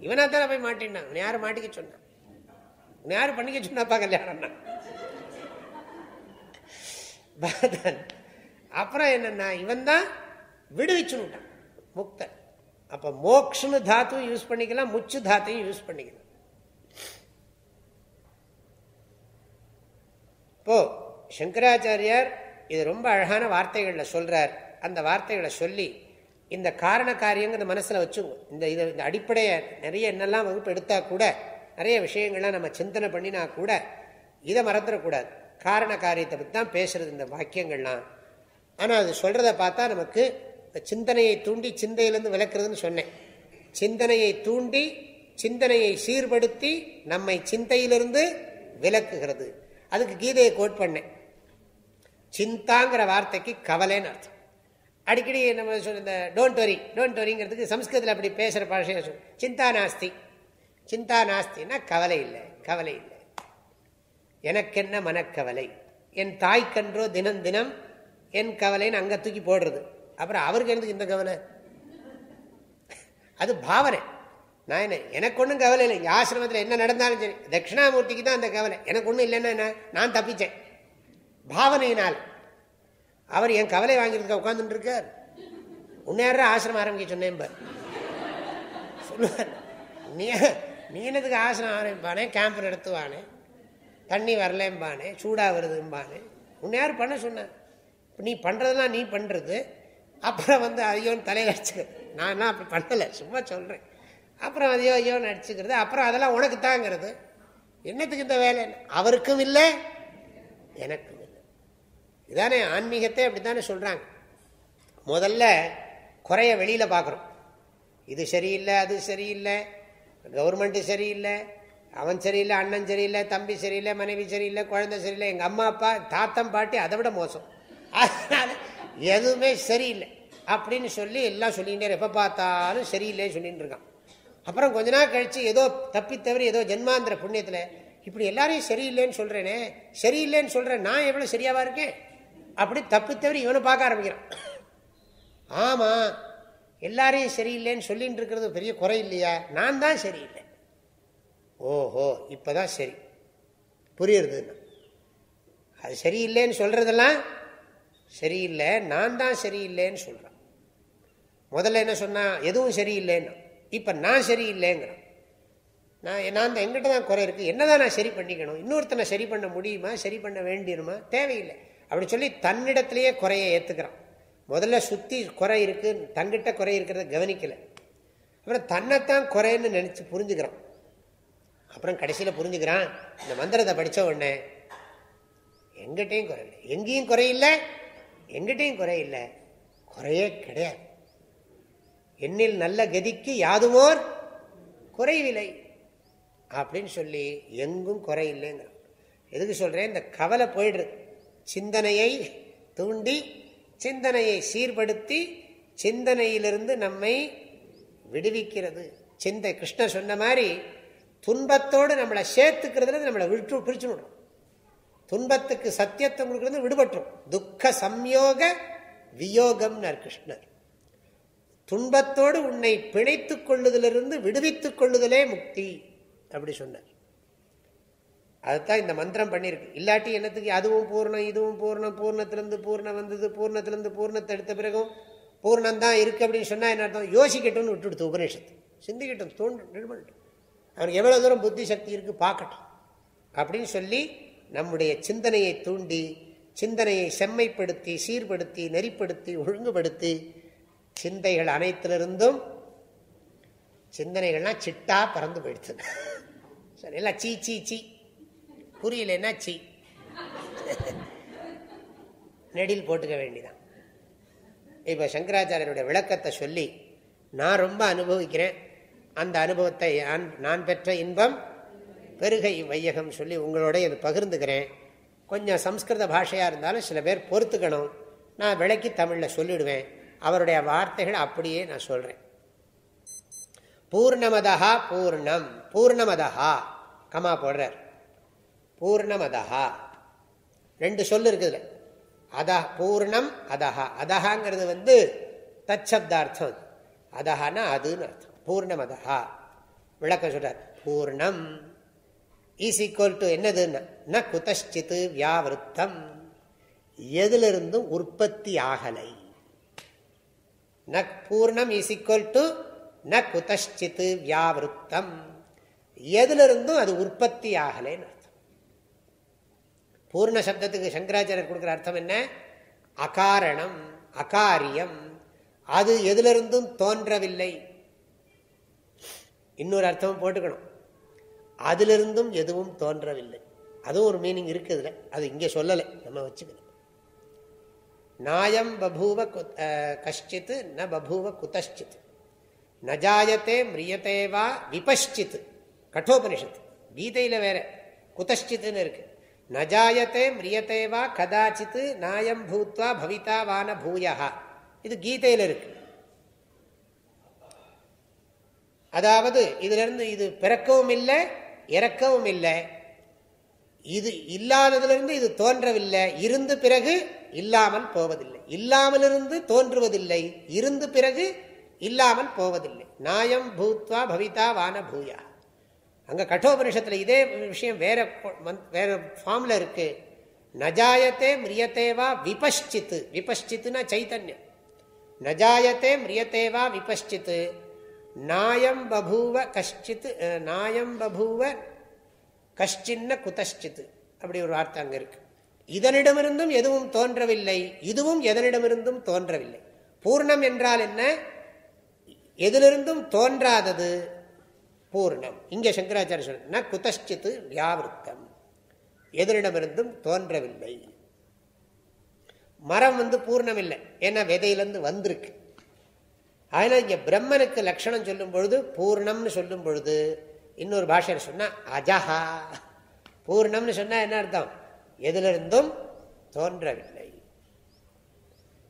Speaker 1: இவனா தான் போய் மாட்டினான் யார் மாட்டிக்க சொன்னான் யார் பண்ணிக்க சொன்னாப்பா கல்யாணம்னா பத்தன் அப்புறம் என்னன்னா இவன் தான் விடுவிச்சுட்டான் முக்தன் அப்போ மோக்ஷனு தாத்துவும் யூஸ் பண்ணிக்கலாம் முச்சு தாத்தையும் யூஸ் பண்ணிக்கலாம் இப்போ சங்கராச்சாரியார் இது ரொம்ப அழகான வார்த்தைகளில் சொல்கிறார் அந்த வார்த்தைகளை சொல்லி இந்த காரண காரியங்கிறத மனசில் வச்சு இந்த இதை இந்த அடிப்படையை நிறைய என்னெல்லாம் வகுப்பு எடுத்தால் கூட நிறைய விஷயங்கள்லாம் நம்ம சிந்தனை பண்ணினா கூட இதை மறந்துடக்கூடாது காரண காரியத்தை பற்றி தான் பேசுகிறது இந்த வாக்கியங்கள்லாம் ஆனால் அது சொல்கிறத பார்த்தா நமக்கு இந்த சிந்தனையை தூண்டி சிந்தையிலேருந்து விளக்குறதுன்னு சொன்னேன் சிந்தனையை தூண்டி சிந்தனையை சீர்படுத்தி நம்மை சிந்தையிலிருந்து விலக்குகிறது அதுக்கு கீதையை கோட் பண்ணேன் சிந்தாங்கிற வார்த்தைக்கு கவலைன்னு அர்த்தம் அடிக்கடி நம்ம சொல்ல இந்த டோன்ட் வரி டோன்ட் வரிங்கிறதுக்கு சம்ஸ்கிருதத்தில் அப்படி பேசுகிற பாஷையை சொல் சிந்தா நாஸ்தி சிந்தா நாஸ்தின்னா கவலை இல்லை கவலை இல்லை எனக்கென்ன மனக்கவலை என் தாய்க்கன்றோ தினம் தினம் என் கவலைன்னு அங்கே தூக்கி போடுறது அப்புறம் அவருக்கு எனக்கு இந்த கவலை அது பாவனை நான் என்ன எனக்கு ஒன்றும் கவலை இல்லை இங்கே ஆசிரமத்தில் என்ன நடந்தாலும் சரி தட்சிணாமூர்த்திக்கு தான் அந்த கவலை எனக்கு ஒன்றும் இல்லைன்னா என்ன நான் தப்பித்தேன் பாவனையினால் அவர் என் கவலை வாங்கிறதுக்கு உட்காந்துட்டு இருக்கார் ஆசிரமம் ஆரம்பிக்க சொன்னேன் சொல்லுவார் நீ நீ ஆசிரமம் ஆரம்பிப்பானே கேம்ப் நடத்துவானே தண்ணி வரலேம்பானே சூடாக வருதும்பானே உன்னை பண்ண சொன்ன நீ பண்ணுறதெல்லாம் நீ பண்ணுறது அப்புறம் வந்து ஐயோன்னு தலையை அடிச்சு நான் என்ன அப்படி பண்ணலை சும்மா சொல்கிறேன் அப்புறம் அதையோ ஐயோன்னு அடிச்சுக்கிறது அப்புறம் அதெல்லாம் உனக்கு தாங்கிறது என்னத்துக்கு இந்த வேலை அவருக்கும் இல்லை எனக்கும் இல்லை இதானே ஆன்மீகத்தை அப்படி தானே சொல்கிறாங்க முதல்ல குறைய வெளியில் பார்க்குறோம் இது சரியில்லை அது சரியில்லை கவர்மெண்ட்டு சரியில்லை அவன் சரியில்லை அண்ணன் சரியில்லை தம்பி சரியில்லை மனைவி சரியில்லை குழந்தை சரியில்லை எங்கள் அம்மா அப்பா தாத்தம் பாட்டி அதை விட மோசம் அதனால எதுவுமே சரியில்லை அப்படின்னு சொல்லி எல்லாம் சொல்லிகிட்டே எப்போ பார்த்தாலும் சரியில்லைன்னு சொல்லிட்டு இருக்கான் அப்புறம் கொஞ்ச நாள் கழித்து ஏதோ தப்பி தவிர ஏதோ ஜென்மாந்திர புண்ணியத்தில் இப்படி எல்லாரையும் சரியில்லைன்னு சொல்கிறேனே சரியில்லைன்னு சொல்கிறேன் நான் எவ்வளோ சரியாவாக இருக்கேன் அப்படி தப்பி தவிர இவனை பார்க்க ஆரம்பிக்கிறான் ஆமாம் எல்லாரையும் சரியில்லைன்னு சொல்லிகிட்டு இருக்கிறது பெரிய குறை இல்லையா நான் தான் சரியில்லை ஓஹோ இப்போ தான் சரி புரியுறதுன்னா அது சரியில்லைன்னு சொல்கிறதெல்லாம் சரியில்லை நான் தான் சரியில்லைன்னு சொல்கிறான் முதல்ல என்ன சொன்னால் எதுவும் சரியில்லைன்னா இப்போ நான் சரியில்லைங்கிறான் நான் நான் எங்கிட்ட தான் குறை இருக்குது என்ன தான் நான் சரி பண்ணிக்கணும் இன்னொருத்தனை சரி பண்ண முடியுமா சரி பண்ண வேண்டியிருமா தேவையில்லை அப்படி சொல்லி தன்னிடத்துலையே குறைய ஏற்றுக்கிறான் முதல்ல சுற்றி குறை இருக்குது தங்கிட்ட குறை இருக்கிறத கவனிக்கலை அப்புறம் தன்னைத்தான் குறைன்னு நினச்சி புரிஞ்சுக்கிறான் அப்புறம் கடைசியில் புரிஞ்சுக்கிறான் இந்த மந்திரத்தை படித்த உடனே எங்கிட்டையும் குறையில்லை எங்கேயும் குறையில்லை எங்கிட்டையும் குறை இல்லை குறையே கிடையாது என்னில் நல்ல கதிக்கு யாதுமோர் குறைவில்லை அப்படின்னு சொல்லி எங்கும் குறை எதுக்கு சொல்கிறேன் இந்த கவலை போயிடுது சிந்தனையை தூண்டி சிந்தனையை சீர்படுத்தி சிந்தனையிலிருந்து நம்மை விடுவிக்கிறது சிந்தை கிருஷ்ணன் சொன்ன மாதிரி துன்பத்தோடு நம்மளை சேர்த்துக்கிறதுல நம்மளை விட்டு பிரிச்சு விடும் துன்பத்துக்கு சத்தியத்தை உங்களுக்கு வந்து விடுபட்டுரும் துக்க சம்யோக வியோகம் கிருஷ்ணர் துன்பத்தோடு உன்னை பிழைத்து கொள்ளுதலிருந்து விடுவித்துக் கொள்ளுதலே முக்தி அப்படி சொன்னார் அதுதான் இந்த மந்திரம் பண்ணியிருக்கு இல்லாட்டி என்னத்துக்கு அதுவும் பூர்ணம் இதுவும் பூர்ணம் பூர்ணத்திலிருந்து பூர்ணம் வந்தது பூர்ணத்திலிருந்து பூர்ணத்தை எடுத்த பிறகும் பூர்ணம்தான் தான் இருக்கு அப்படின்னு சொன்னால் என்ன அர்த்தம் யோசிக்கட்டும்னு விட்டுடுத்து உபநேஷத்து சிந்திக்கட்டும் தோன்று அவருக்கு எவ்வளோ தூரம் புத்தி சக்தி இருக்கு பார்க்கட்டும் அப்படின்னு சொல்லி நம்முடைய சிந்தனையை தூண்டி சிந்தனையை செம்மைப்படுத்தி சீர்படுத்தி நெறிப்படுத்தி ஒழுங்குபடுத்தி சிந்தைகள் அனைத்திலிருந்தும் சிந்தனைகள்லாம் சிட்டா பறந்து போயிடுச்சு சரிங்களா சீ சீ சீ புரியலன்னா சீ நெடில் போட்டுக்க வேண்டிதான் இப்போ சங்கராச்சாரியனுடைய விளக்கத்தை சொல்லி நான் ரொம்ப அனுபவிக்கிறேன் அந்த அனுபவத்தை நான் பெற்ற இன்பம் பெருகை வையகம் சொல்லி உங்களோட இது பகிர்ந்துக்கிறேன் கொஞ்சம் சம்ஸ்கிருத பாஷையாக இருந்தாலும் சில பேர் பொறுத்துக்கணும் நான் விளக்கி தமிழில் சொல்லிடுவேன் அவருடைய வார்த்தைகள் அப்படியே நான் சொல்கிறேன் பூர்ணமதா பூர்ணம் பூர்ணமதா கமா போடுறார் பூர்ணமதா ரெண்டு சொல் இருக்குதுல அத பூர்ணம் அதஹா அதஹாங்கிறது வந்து தச்சப்தார்த்தம் அதஹானா அதுன்னு அர்த்தம் பூர்ணமதா விளக்கம் சொல்கிறார் பூர்ணம் இஸ் ஈக்குவல் டு என்னதுன்னா ந குதஷ்சித்து வியாவிருத்தம் எதிலிருந்தும் உற்பத்தி ஆகலை ந பூர்ணம் இஸ் ஈக்குவல் டு ந குதஷ்சித்து வியாவிருத்தம் எதிலிருந்தும் அது உற்பத்தி ஆகலைன்னு அர்த்தம் பூர்ண சப்தத்துக்கு சங்கராச்சாரியர் கொடுக்குற அர்த்தம் என்ன அகாரணம் அகாரியம் அது எதிலிருந்தும் தோன்றவில்லை இன்னொரு அர்த்தமும் போட்டுக்கணும் அதிலிருந்தும் எதுவும் தோன்றவில்லை அதுவும் ஒரு மீனிங் இருக்குதுல அது இங்கே சொல்லலை நம்ம வச்சுக்கணும் நாயம் பபூவ கஷ்டித்து ந பபூவ குதஷ்டித் நஜாயத்தே மிரியத்தேவா விபஷ்டித் கட்டோபனிஷத்து கீதையில் வேற குதஷ்டித்துன்னு இருக்கு நஜாயத்தே மிரியத்தேவா கதாச்சித் நாயம் பூத்வா வான பூயா இது கீதையில் இருக்கு அதாவது இருந்து இது பிறக்கவும் இல்லை இறக்கவும் இல்லை இது இல்லாததிலிருந்து இது தோன்றவில்லை இருந்து பிறகு இல்லாமல் போவதில்லை இல்லாமலிருந்து தோன்றுவதில்லை இருந்து பிறகு இல்லாமல் போவதில்லை நாயம் பூத்வா பவிதா வான பூயா அங்கே கட்டோபனிஷத்தில் இதே விஷயம் வேற வேற ஃபார்மில் இருக்குது நஜாயத்தே மிரியத்தேவா விபஷ்சித்து விபஷ்சித்துனா சைத்தன்யம் நஜாயத்தே மிரியத்தேவா விபஷ்சித்து நாயம் பபூவ கஷ்டித் நாயம் பபூவ கஷ்டின்ன குதஷ்டித் அப்படி ஒரு வார்த்தை அங்கே இருக்கு இதனிடமிருந்தும் எதுவும் தோன்றவில்லை இதுவும் எதனிடமிருந்தும் தோன்றவில்லை பூர்ணம் என்றால் என்ன எதிலிருந்தும் தோன்றாதது பூர்ணம் இங்கே சங்கராச்சாரிய சொன்ன குதஷ்டித்து வியாவிருத்தம் எதனிடமிருந்தும் தோன்றவில்லை மரம் வந்து பூர்ணம் இல்லை ஏன்னா விதையிலேருந்து வந்திருக்கு அதனால் இங்கே பிரம்மனுக்கு லட்சணம் சொல்லும் பொழுது பூர்ணம்னு சொல்லும் பொழுது இன்னொரு பாஷையில் சொன்னால் அஜஹா பூர்ணம்னு சொன்னால் என்ன அர்த்தம் எதிலிருந்தும் தோன்றவில்லை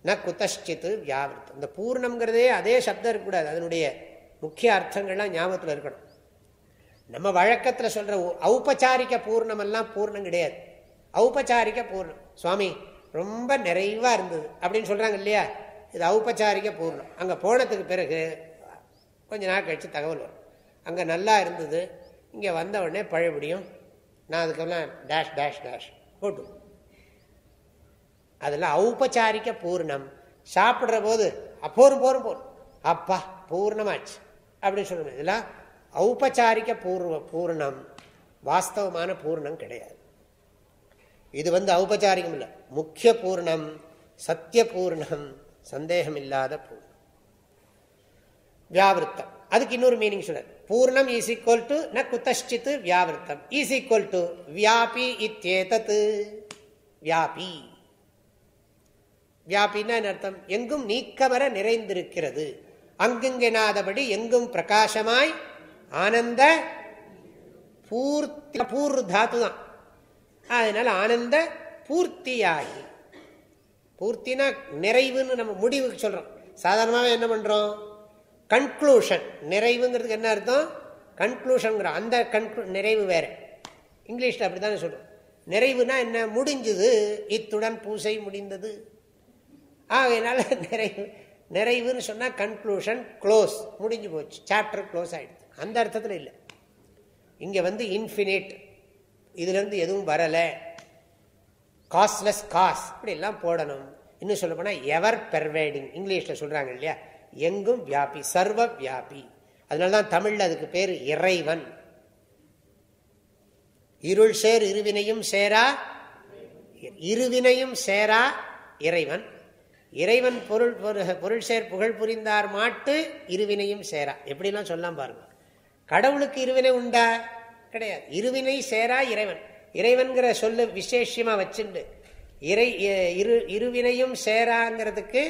Speaker 1: ந குத்தஷ்டித்து வியாபத்து இந்த பூர்ணம்ங்கிறதே அதே சப்தம் இருக்கக்கூடாது அதனுடைய முக்கிய அர்த்தங்கள்லாம் ஞாபகத்தில் இருக்கணும் நம்ம வழக்கத்தில் சொல்கிற ஔபச்சாரிக்க பூர்ணமெல்லாம் பூர்ணம் கிடையாது ஔபச்சாரிக்க பூர்ணம் சுவாமி ரொம்ப நிறைவாக இருந்தது அப்படின்னு சொல்கிறாங்க இல்லையா இது ஔபச்சாரிக பூர்ணம் அங்கே போனதுக்கு பிறகு கொஞ்ச நாள் கழித்து தகவல் வரும் அங்கே நல்லா இருந்தது இங்கே வந்த உடனே பழையபடியும் நான் அதுக்கெல்லாம் டேஷ் டேஷ் டேஷ் போட்டு அதெல்லாம் ஔபச்சாரிக்க பூர்ணம் சாப்பிட்ற போது அப்போரும் போரும் போரும் அப்பா பூர்ணமாச்சு அப்படின்னு சொல்லணும் இதெல்லாம் ஔபச்சாரிக்க பூர்வ பூர்ணம் வாஸ்தவமான பூர்ணம் கிடையாது இது வந்து ஔபச்சாரிகம் இல்லை முக்கிய பூர்ணம் சத்திய பூர்ணம் சந்தேகமில்லாத பூர்ணம் வியாவிருத்தம் அதுக்கு இன்னொரு மீனிங் சொல்றார் பூர்ணம் இஸ் டு ந குத்தஷ்டித்து வியாவிருத்தம் இஸ் ஈக்குவல் டு வியாபி இத்தேதத்து வியாபி வியாபின்னா அர்த்தம் எங்கும் நீக்கமர நிறைந்திருக்கிறது அங்குங்கெனாதபடி எங்கும் பிரகாசமாய் ஆனந்த பூர்த்தி பூர்வு தாத்து தான் அதனால ஆனந்த பூர்த்தியாகி பூர்த்தினா நிறைவுன்னு நம்ம முடிவுக்கு சொல்கிறோம் சாதாரணமாகவே என்ன பண்ணுறோம் கன்க்ளூஷன் நிறைவுங்கிறதுக்கு என்ன அர்த்தம் கன்க்ளூஷனுங்கிறோம் அந்த கன்க்ளூ நிறைவு வேறு இங்கிலீஷில் அப்படி தானே சொல்கிறோம் நிறைவுனா என்ன முடிஞ்சுது இத்துடன் பூசை முடிந்தது ஆகையினால நிறைவு நிறைவுன்னு சொன்னால் கன்க்ளூஷன் க்ளோஸ் முடிஞ்சு போச்சு சாப்டர் க்ளோஸ் ஆகிடுச்சு அந்த அர்த்தத்தில் இல்லை இங்கே வந்து இன்ஃபினிட் இதுலேருந்து எதுவும் வரலை காஸ்ட்லெஸ் காஸ் இப்படிலாம் போடணும் இன்னும் சொல்ல போனால் எவர் பெர்வேடிங் இங்கிலீஷில் சொல்கிறாங்க இல்லையா எங்கும் வியாபி சர்வ வியாபி அதனால தான் தமிழில் அதுக்கு பேர் இறைவன் இருள் சேர் இருவினையும் சேரா இருவினையும் சேரா இறைவன் இறைவன் பொருள் பொருள் சேர் புகழ் புரிந்தார் மாட்டு இருவினையும் சேரா எப்படிலாம் சொல்லலாம் பாருங்க கடவுளுக்கு இருவினை உண்டா கிடையாது இருவினை சேரா இறைவன் இறைவன்கிற சொல்லு விசேஷமாக வச்சுண்டு இறை இரு இருவினையும் சேராங்கிறதுக்கு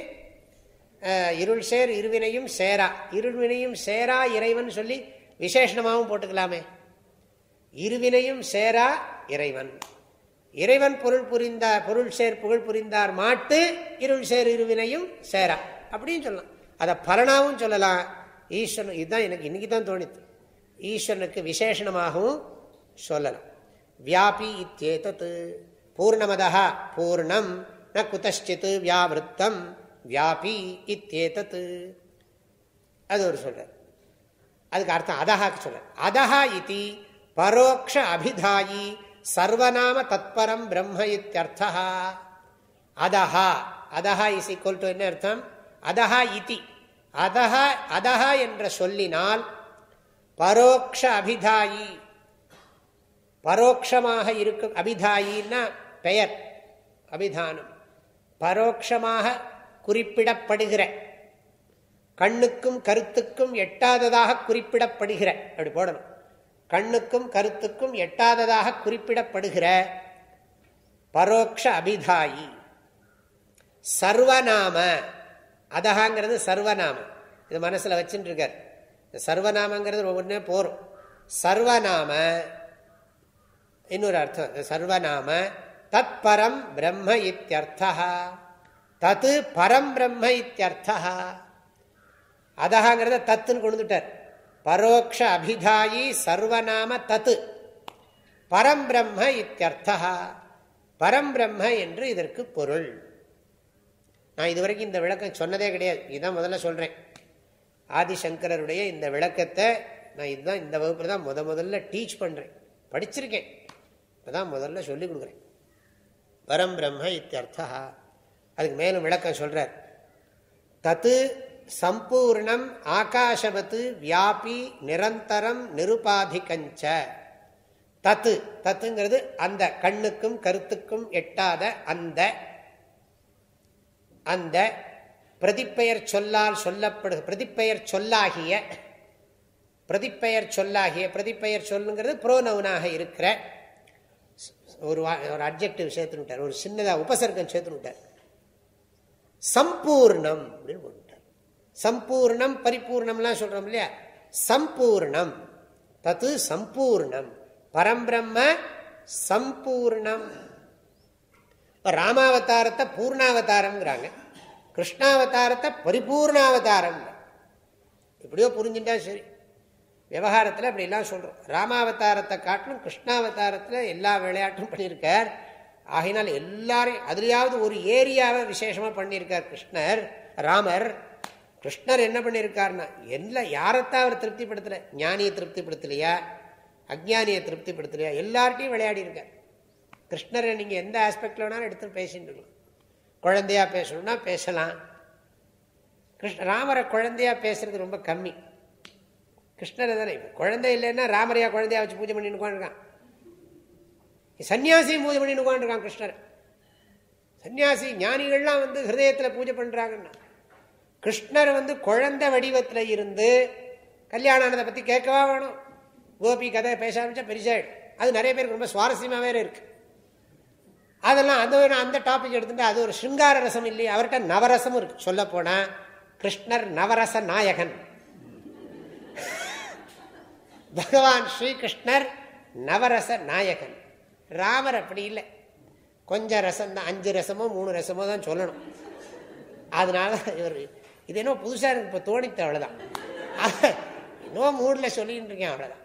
Speaker 1: இருள் சேர் இருவினையும் சேரா இருவினையும் சேரா இறைவன் சொல்லி விசேஷமாகவும் போட்டுக்கலாமே இருவினையும் சேரா இறைவன் இறைவன் பொருள் புரிந்தார் பொருள் சேர் புகழ் புரிந்தார் மாட்டு இருள் சேர் இருவினையும் சேரா அப்படின்னு சொல்லலாம் அதை பலனாகவும் சொல்லலாம் ஈஸ்வரன் இதுதான் எனக்கு இன்னைக்கு தான் தோணித்து ஈஸ்வரனுக்கு விசேஷமாகவும் சொல்லலாம் வியாபி இத்தியேதத் பூர்ணமதா பூர்ணம் ந குதச்சித் வியாவிருத்தம் வியாபி இத்தியேதத் அது ஒரு சொல்றார் அதுக்கு அர்த்தம் அதஹாக்கு சொல்றார் அதஹா இது பரோக்ஷ அபிதாயி சர்வநாம தத்பரம் பிரம்ம இத்தியர்த்தா அதஹா அதஹா இஸ் ஈக்குவல் டு என்ன அர்த்தம் அதஹா இதி அதஹா அதஹா என்ற சொல்லினால் பரோக்ஷ அபிதாயி பரோட்சமாக இருக்கும் அபிதாயின்னா பெயர் அபிதானம் பரோட்சமாக குறிப்பிடப்படுகிற கண்ணுக்கும் கருத்துக்கும் எட்டாததாக குறிப்பிடப்படுகிற அப்படி போடணும் கண்ணுக்கும் கருத்துக்கும் எட்டாததாக குறிப்பிடப்படுகிற பரோக்ஷ அபிதாயி சர்வநாம அதகாங்கிறது சர்வநாமம் இது மனசில் வச்சுட்டு இருக்கார் சர்வநாமங்கிறது ஒவ்வொன்றே போகிறோம் சர்வநாம இன்னொரு அர்த்தம் சர்வநாம தத் பரம் பிரம்ம இத்தியர்த்தா தத்து பரம் பிரம்ம இத்தியர்த்தா அதகாங்கிறத தத்துன்னு கொண்டுட்டார் பரோக்ஷ அபிதாயி சர்வநாம தத்து பரம் பிரம்ம இத்தியர்த்தா பரம் பிரம்ம என்று இதற்கு பொருள் நான் இதுவரைக்கும் இந்த விளக்கம் சொன்னதே கிடையாது இதுதான் முதல்ல சொல்கிறேன் ஆதிசங்கரருடைய இந்த விளக்கத்தை நான் இதுதான் இந்த வகுப்பில் தான் முத முதல்ல டீச் பண்ணுறேன் படிச்சிருக்கேன் அதான் முதல்ல சொல்லி கொடுக்குறேன் பரம் பிரம்ம இத்தியர்த்தா அதுக்கு மேலும் விளக்கம் சொல்கிறார் தத்து சம்பூர்ணம் ஆகாஷவத்து வியாபி நிரந்தரம் நிருபாதிகஞ்ச தத்து தத்துங்கிறது அந்த கண்ணுக்கும் கருத்துக்கும் எட்டாத அந்த அந்த பிரதிப்பெயர் சொல்லால் சொல்லப்படு பிரதிப்பெயர் சொல்லாகிய பிரதிப்பெயர் சொல்லாகிய பிரதிப்பெயர் சொல்லுங்கிறது புரோனவுனாக இருக்கிற ஒரு ஒரு அப்ஜெக்டிவ் விட்டார் ஒரு சின்னதாக உபசர்க்கம் சேர்த்துனுட்டார் சம்பூர்ணம் அப்படின்னு போட்டுட்டார் சம்பூர்ணம் பரிபூர்ணம்லாம் சொல்கிறோம் இல்லையா சம்பூர்ணம் தத்து சம்பூர்ணம் பரம்பிரம்ம சம்பூர்ணம் ராமாவதாரத்தை பூர்ணாவதாரம்ங்கிறாங்க கிருஷ்ணாவதாரத்தை பரிபூர்ணாவதாரம் எப்படியோ புரிஞ்சுட்டா சரி விவகாரத்தில் அப்படிலாம் சொல்கிறோம் ராமாவதாரத்தை காட்டிலும் கிருஷ்ணாவதாரத்தில் எல்லா விளையாட்டும் பண்ணியிருக்கார் ஆகினால் எல்லாரையும் அதுலேயாவது ஒரு ஏரியாவை விசேஷமாக பண்ணியிருக்கார் கிருஷ்ணர் ராமர் கிருஷ்ணர் என்ன பண்ணியிருக்காருன்னா எல்லாம் யாரைத்தான் அவர் திருப்திப்படுத்தலை ஞானியை திருப்திப்படுத்தலையா அஜ்ஞானியை திருப்திப்படுத்தலையா எல்லார்ட்டையும் விளையாடி இருக்கார் கிருஷ்ணரை நீங்கள் எந்த ஆஸ்பெக்டில் வேணாலும் எடுத்து பேசிட்டு குழந்தையாக பேசணும்னா பேசலாம் கிருஷ்ண ராமரை குழந்தையாக பேசுகிறது ரொம்ப கம்மி கிருஷ்ணர் தானே குழந்தை இல்லைன்னா ராமரையா குழந்தையா வச்சு பூஜை பண்ணி உட்காந்துருக்கான் சன்னியாசியும் பூஜை பண்ணிட்டு உட்காந்துருக்கான் கிருஷ்ணர் சன்னியாசி ஞானிகள்லாம் வந்து ஹிருதயத்தில் பூஜை பண்ணுறாங்கன்னா கிருஷ்ணர் வந்து குழந்தை வடிவத்தில் இருந்து கல்யாணம் ஆனதை பற்றி கேட்கவா வேணும் கோபி கதை பேச ஆரம்பிச்சா பெரிசாயிடும் அது நிறைய பேருக்கு ரொம்ப சுவாரஸ்யமாக வேறு இருக்கு அதெல்லாம் அந்த அந்த டாபிக் எடுத்துட்டு அது ஒரு சிங்கார ரசம் இல்லையே அவர்கிட்ட நவரசமும் இருக்கு சொல்ல போனால் கிருஷ்ணர் நவரச நாயகன் பகவான் ஸ்ரீகிருஷ்ணர் நவரச நாயகன் ராமர் அப்படி இல்லை கொஞ்சம் ரசம் தான் அஞ்சு ரசமோ மூணு ரசமோ தான் சொல்லணும் அதனால இவர் இது என்னோ புதுசாக இருக்கு இப்போ தோணித்த அவ்வளோதான் இன்னும் மூடில் சொல்லிகிட்டு இருக்கேன் அவ்வளோதான்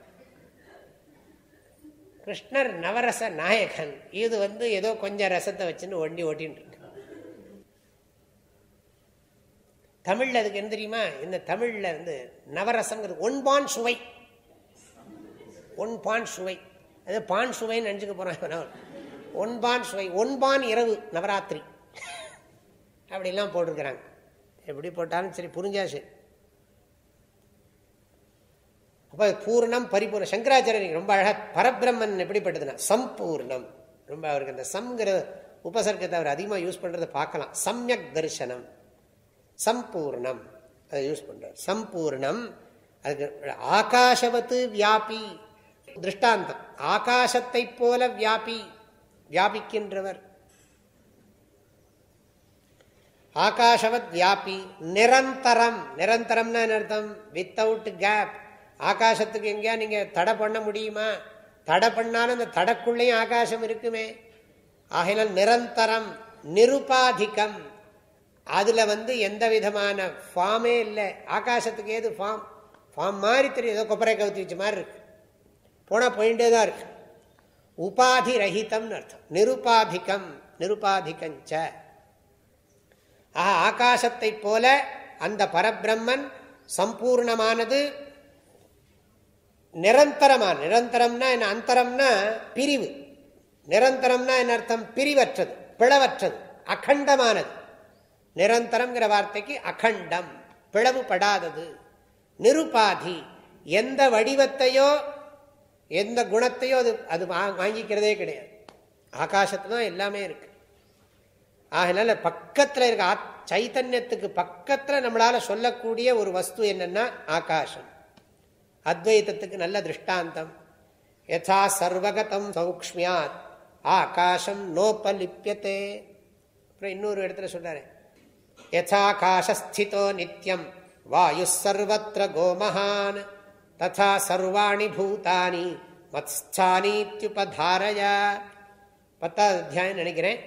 Speaker 1: கிருஷ்ணர் நவரச நாயகன் இது வந்து ஏதோ கொஞ்சம் ரசத்தை வச்சுன்னு ஒண்டி ஓட்டின்னு இருக்கு தமிழில் அதுக்கு என்ன தெரியுமா இந்த தமிழில் வந்து நவரசங்கிறது ஒன்பான் சுவை ஒன் பான் சுவை அது பான் சுவைன்னு நினச்சிக்க ஒன் பான் சுவை ஒன் பான் இரவு நவராத்திரி அப்படிலாம் போட்டிருக்கிறாங்க எப்படி போட்டாலும் சரி புரிஞ்சாச்சு அப்போ பூர்ணம் பரிபூர்ணம் சங்கராச்சாரியர் ரொம்ப அழகாக பரபிரம்மன் எப்படிப்பட்டதுன்னா சம்பூர்ணம் ரொம்ப அவருக்கு அந்த சம்ங்கிற உபசர்க்கத்தை அவர் அதிகமாக யூஸ் பண்ணுறதை பார்க்கலாம் சம்யக் தரிசனம் சம்பூர்ணம் அதை யூஸ் பண்ணுறார் சம்பூர்ணம் அதுக்கு ஆகாஷவத்து வியாபி திருஷ்டாந்தம் ஆகாசத்தை போல வியாபி வியாபிக்கின்றவர் ஆகாஷவத் வியாபி நிரந்தரம் நிரந்தரம்னா அர்த்தம் வித்தவுட் கேப் ஆகாசத்துக்கு எங்கேயா நீங்க தடை பண்ண முடியுமா தடை பண்ணாலும் அந்த தடக்குள்ளேயும் ஆகாசம் இருக்குமே ஆகையினால் நிரந்தரம் நிருபாதிக்கம் அதுல வந்து எந்த விதமான ஃபார்மே இல்லை ஆகாசத்துக்கு ஏது ஃபார்ம் ஃபார்ம் மாதிரி தெரியும் ஏதோ கொப்பரை கவுத்தி வச்ச மாதிரி இருக்கு போனால் போயிட்டே தான் இருக்கு உபாதி ரஹிதம்னு அர்த்தம் நிருபாதிக்கம் நிருபாதிக்கஞ்ச ஆஹா ஆகாசத்தை போல அந்த பரபிரம்மன் சம்பூர்ணமானது நிரந்தரமான நிரந்தரம்னா என்ன அந்தரம்னா பிரிவு நிரந்தரம்னா என் அர்த்தம் பிரிவற்றது பிளவற்றது அகண்டமானது நிரந்தரம்ங்கிற வார்த்தைக்கு அகண்டம் பிளவுபடாதது நிருபாதி எந்த வடிவத்தையோ எந்த குணத்தையும் அது அது வாங்கிக்கிறதே கிடையாது ஆகாசத்து தான் எல்லாமே இருக்கு ஆகினால பக்கத்தில் இருக்க ஆத் சைத்தன்யத்துக்கு பக்கத்தில் நம்மளால் சொல்லக்கூடிய ஒரு வஸ்து என்னன்னா ஆகாசம் அத்வைத்தத்துக்கு நல்ல திருஷ்டாந்தம் யதா சர்வகதம் சௌக்மியாத் ஆகாசம் நோபலிப்பியத்தே அப்புறம் இன்னொரு இடத்துல சொல்றாரு யதாகாசஸ்திதோ நித்தியம் வாயு சர்வத்திர கோமஹான் ததா சர்வாணி பூதானி மத்ஸ்தானீத்யுபதாரயா பத்தாவது அத்தியாயம் நினைக்கிறேன்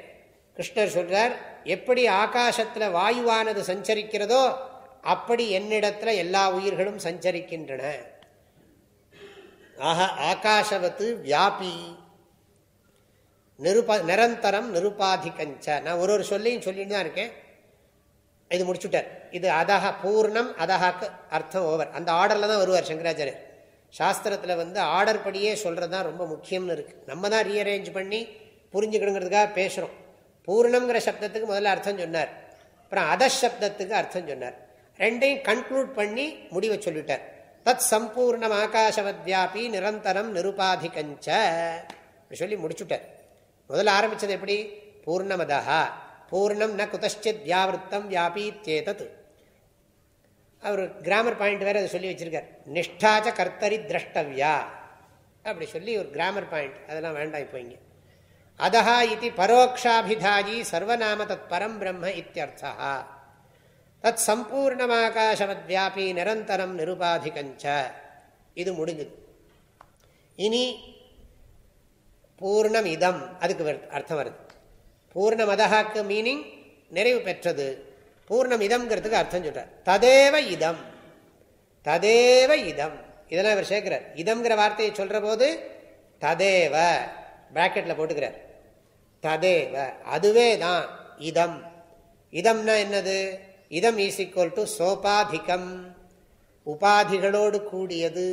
Speaker 1: கிருஷ்ணர் சொல்கிறார் எப்படி ஆகாசத்தில் வாயுவானது சஞ்சரிக்கிறதோ அப்படி என்னிடத்தில் எல்லா உயிர்களும் சஞ்சரிக்கின்றன ஆக ஆகாசவத்து வியாபி நிருப நிரந்தரம் நிருபாதிகஞ்ச நான் ஒரு ஒரு சொல்லையும் சொல்லிட்டு தான் இருக்கேன் இது முடிச்சுட்டார் இது அதஹா பூர்ணம் அதஹாக்கு அர்த்தம் ஓவர் அந்த ஆர்டரில் தான் வருவார் சங்கராச்சாரியர் சாஸ்திரத்தில் வந்து ஆர்டர் படியே சொல்கிறது தான் ரொம்ப முக்கியம்னு இருக்குது நம்ம தான் ரீஅரேஞ்ச் பண்ணி புரிஞ்சுக்கணுங்கிறதுக்காக பேசுகிறோம் பூர்ணங்கிற சப்தத்துக்கு முதல்ல அர்த்தம் சொன்னார் அப்புறம் அத சப்தத்துக்கு அர்த்தம் சொன்னார் ரெண்டையும் கன்க்ளூட் பண்ணி முடிவை சொல்லிட்டார் தத் சம்பூர்ணம் ஆகாசவத்யாபி நிரந்தரம் நிருபாதிகஞ்ச சொல்லி முடிச்சுட்டார் முதல்ல ஆரம்பித்தது எப்படி பூர்ணமதா பூர்ணம் ந குதச்சித் வியாவிருத்தம் வியாபீத்தேதத் அவர் கிராமர் பாயிண்ட் வேறு அதை சொல்லி வச்சுருக்கார் நிஷ்டாச்ச கர்த்தரி திரஷ்டவியா அப்படி சொல்லி ஒரு கிராமர் பாயிண்ட் அதெல்லாம் வேண்டாம் இப்போ இங்கே அதஹா இது பரோக்ஷாபிதாயி சர்வநாம தத் பரம் பிரம்ம இத்தியர்த்தா தத் சம்பூர்ணமாகாசவத் வியாபி நிரந்தரம் நிருபாதிகஞ்ச இது முடிஞ்சுது இனி பூர்ணம் இதம் அதுக்கு அர்த்தம் வருது பூர்ணமதகாக்கு மீனிங் நிறைவு பெற்றது பூர்ணம் இதம்ங்கிறதுக்கு அர்த்தம் சொல்றார் ததேவ இதம் ததேவ இதம் இதெல்லாம் இவர் சேர்க்கிறார் இதம்ங்கிற வார்த்தையை சொல்ற போது ததேவ பிராக்கெட்ல போட்டுக்கிறார் ததேவ அதுவே தான் இதம் இதம்னா என்னது இதம் ஈஸ் ஈக்குவல் டு சோபாதிகம் உபாதிகளோடு கூடியது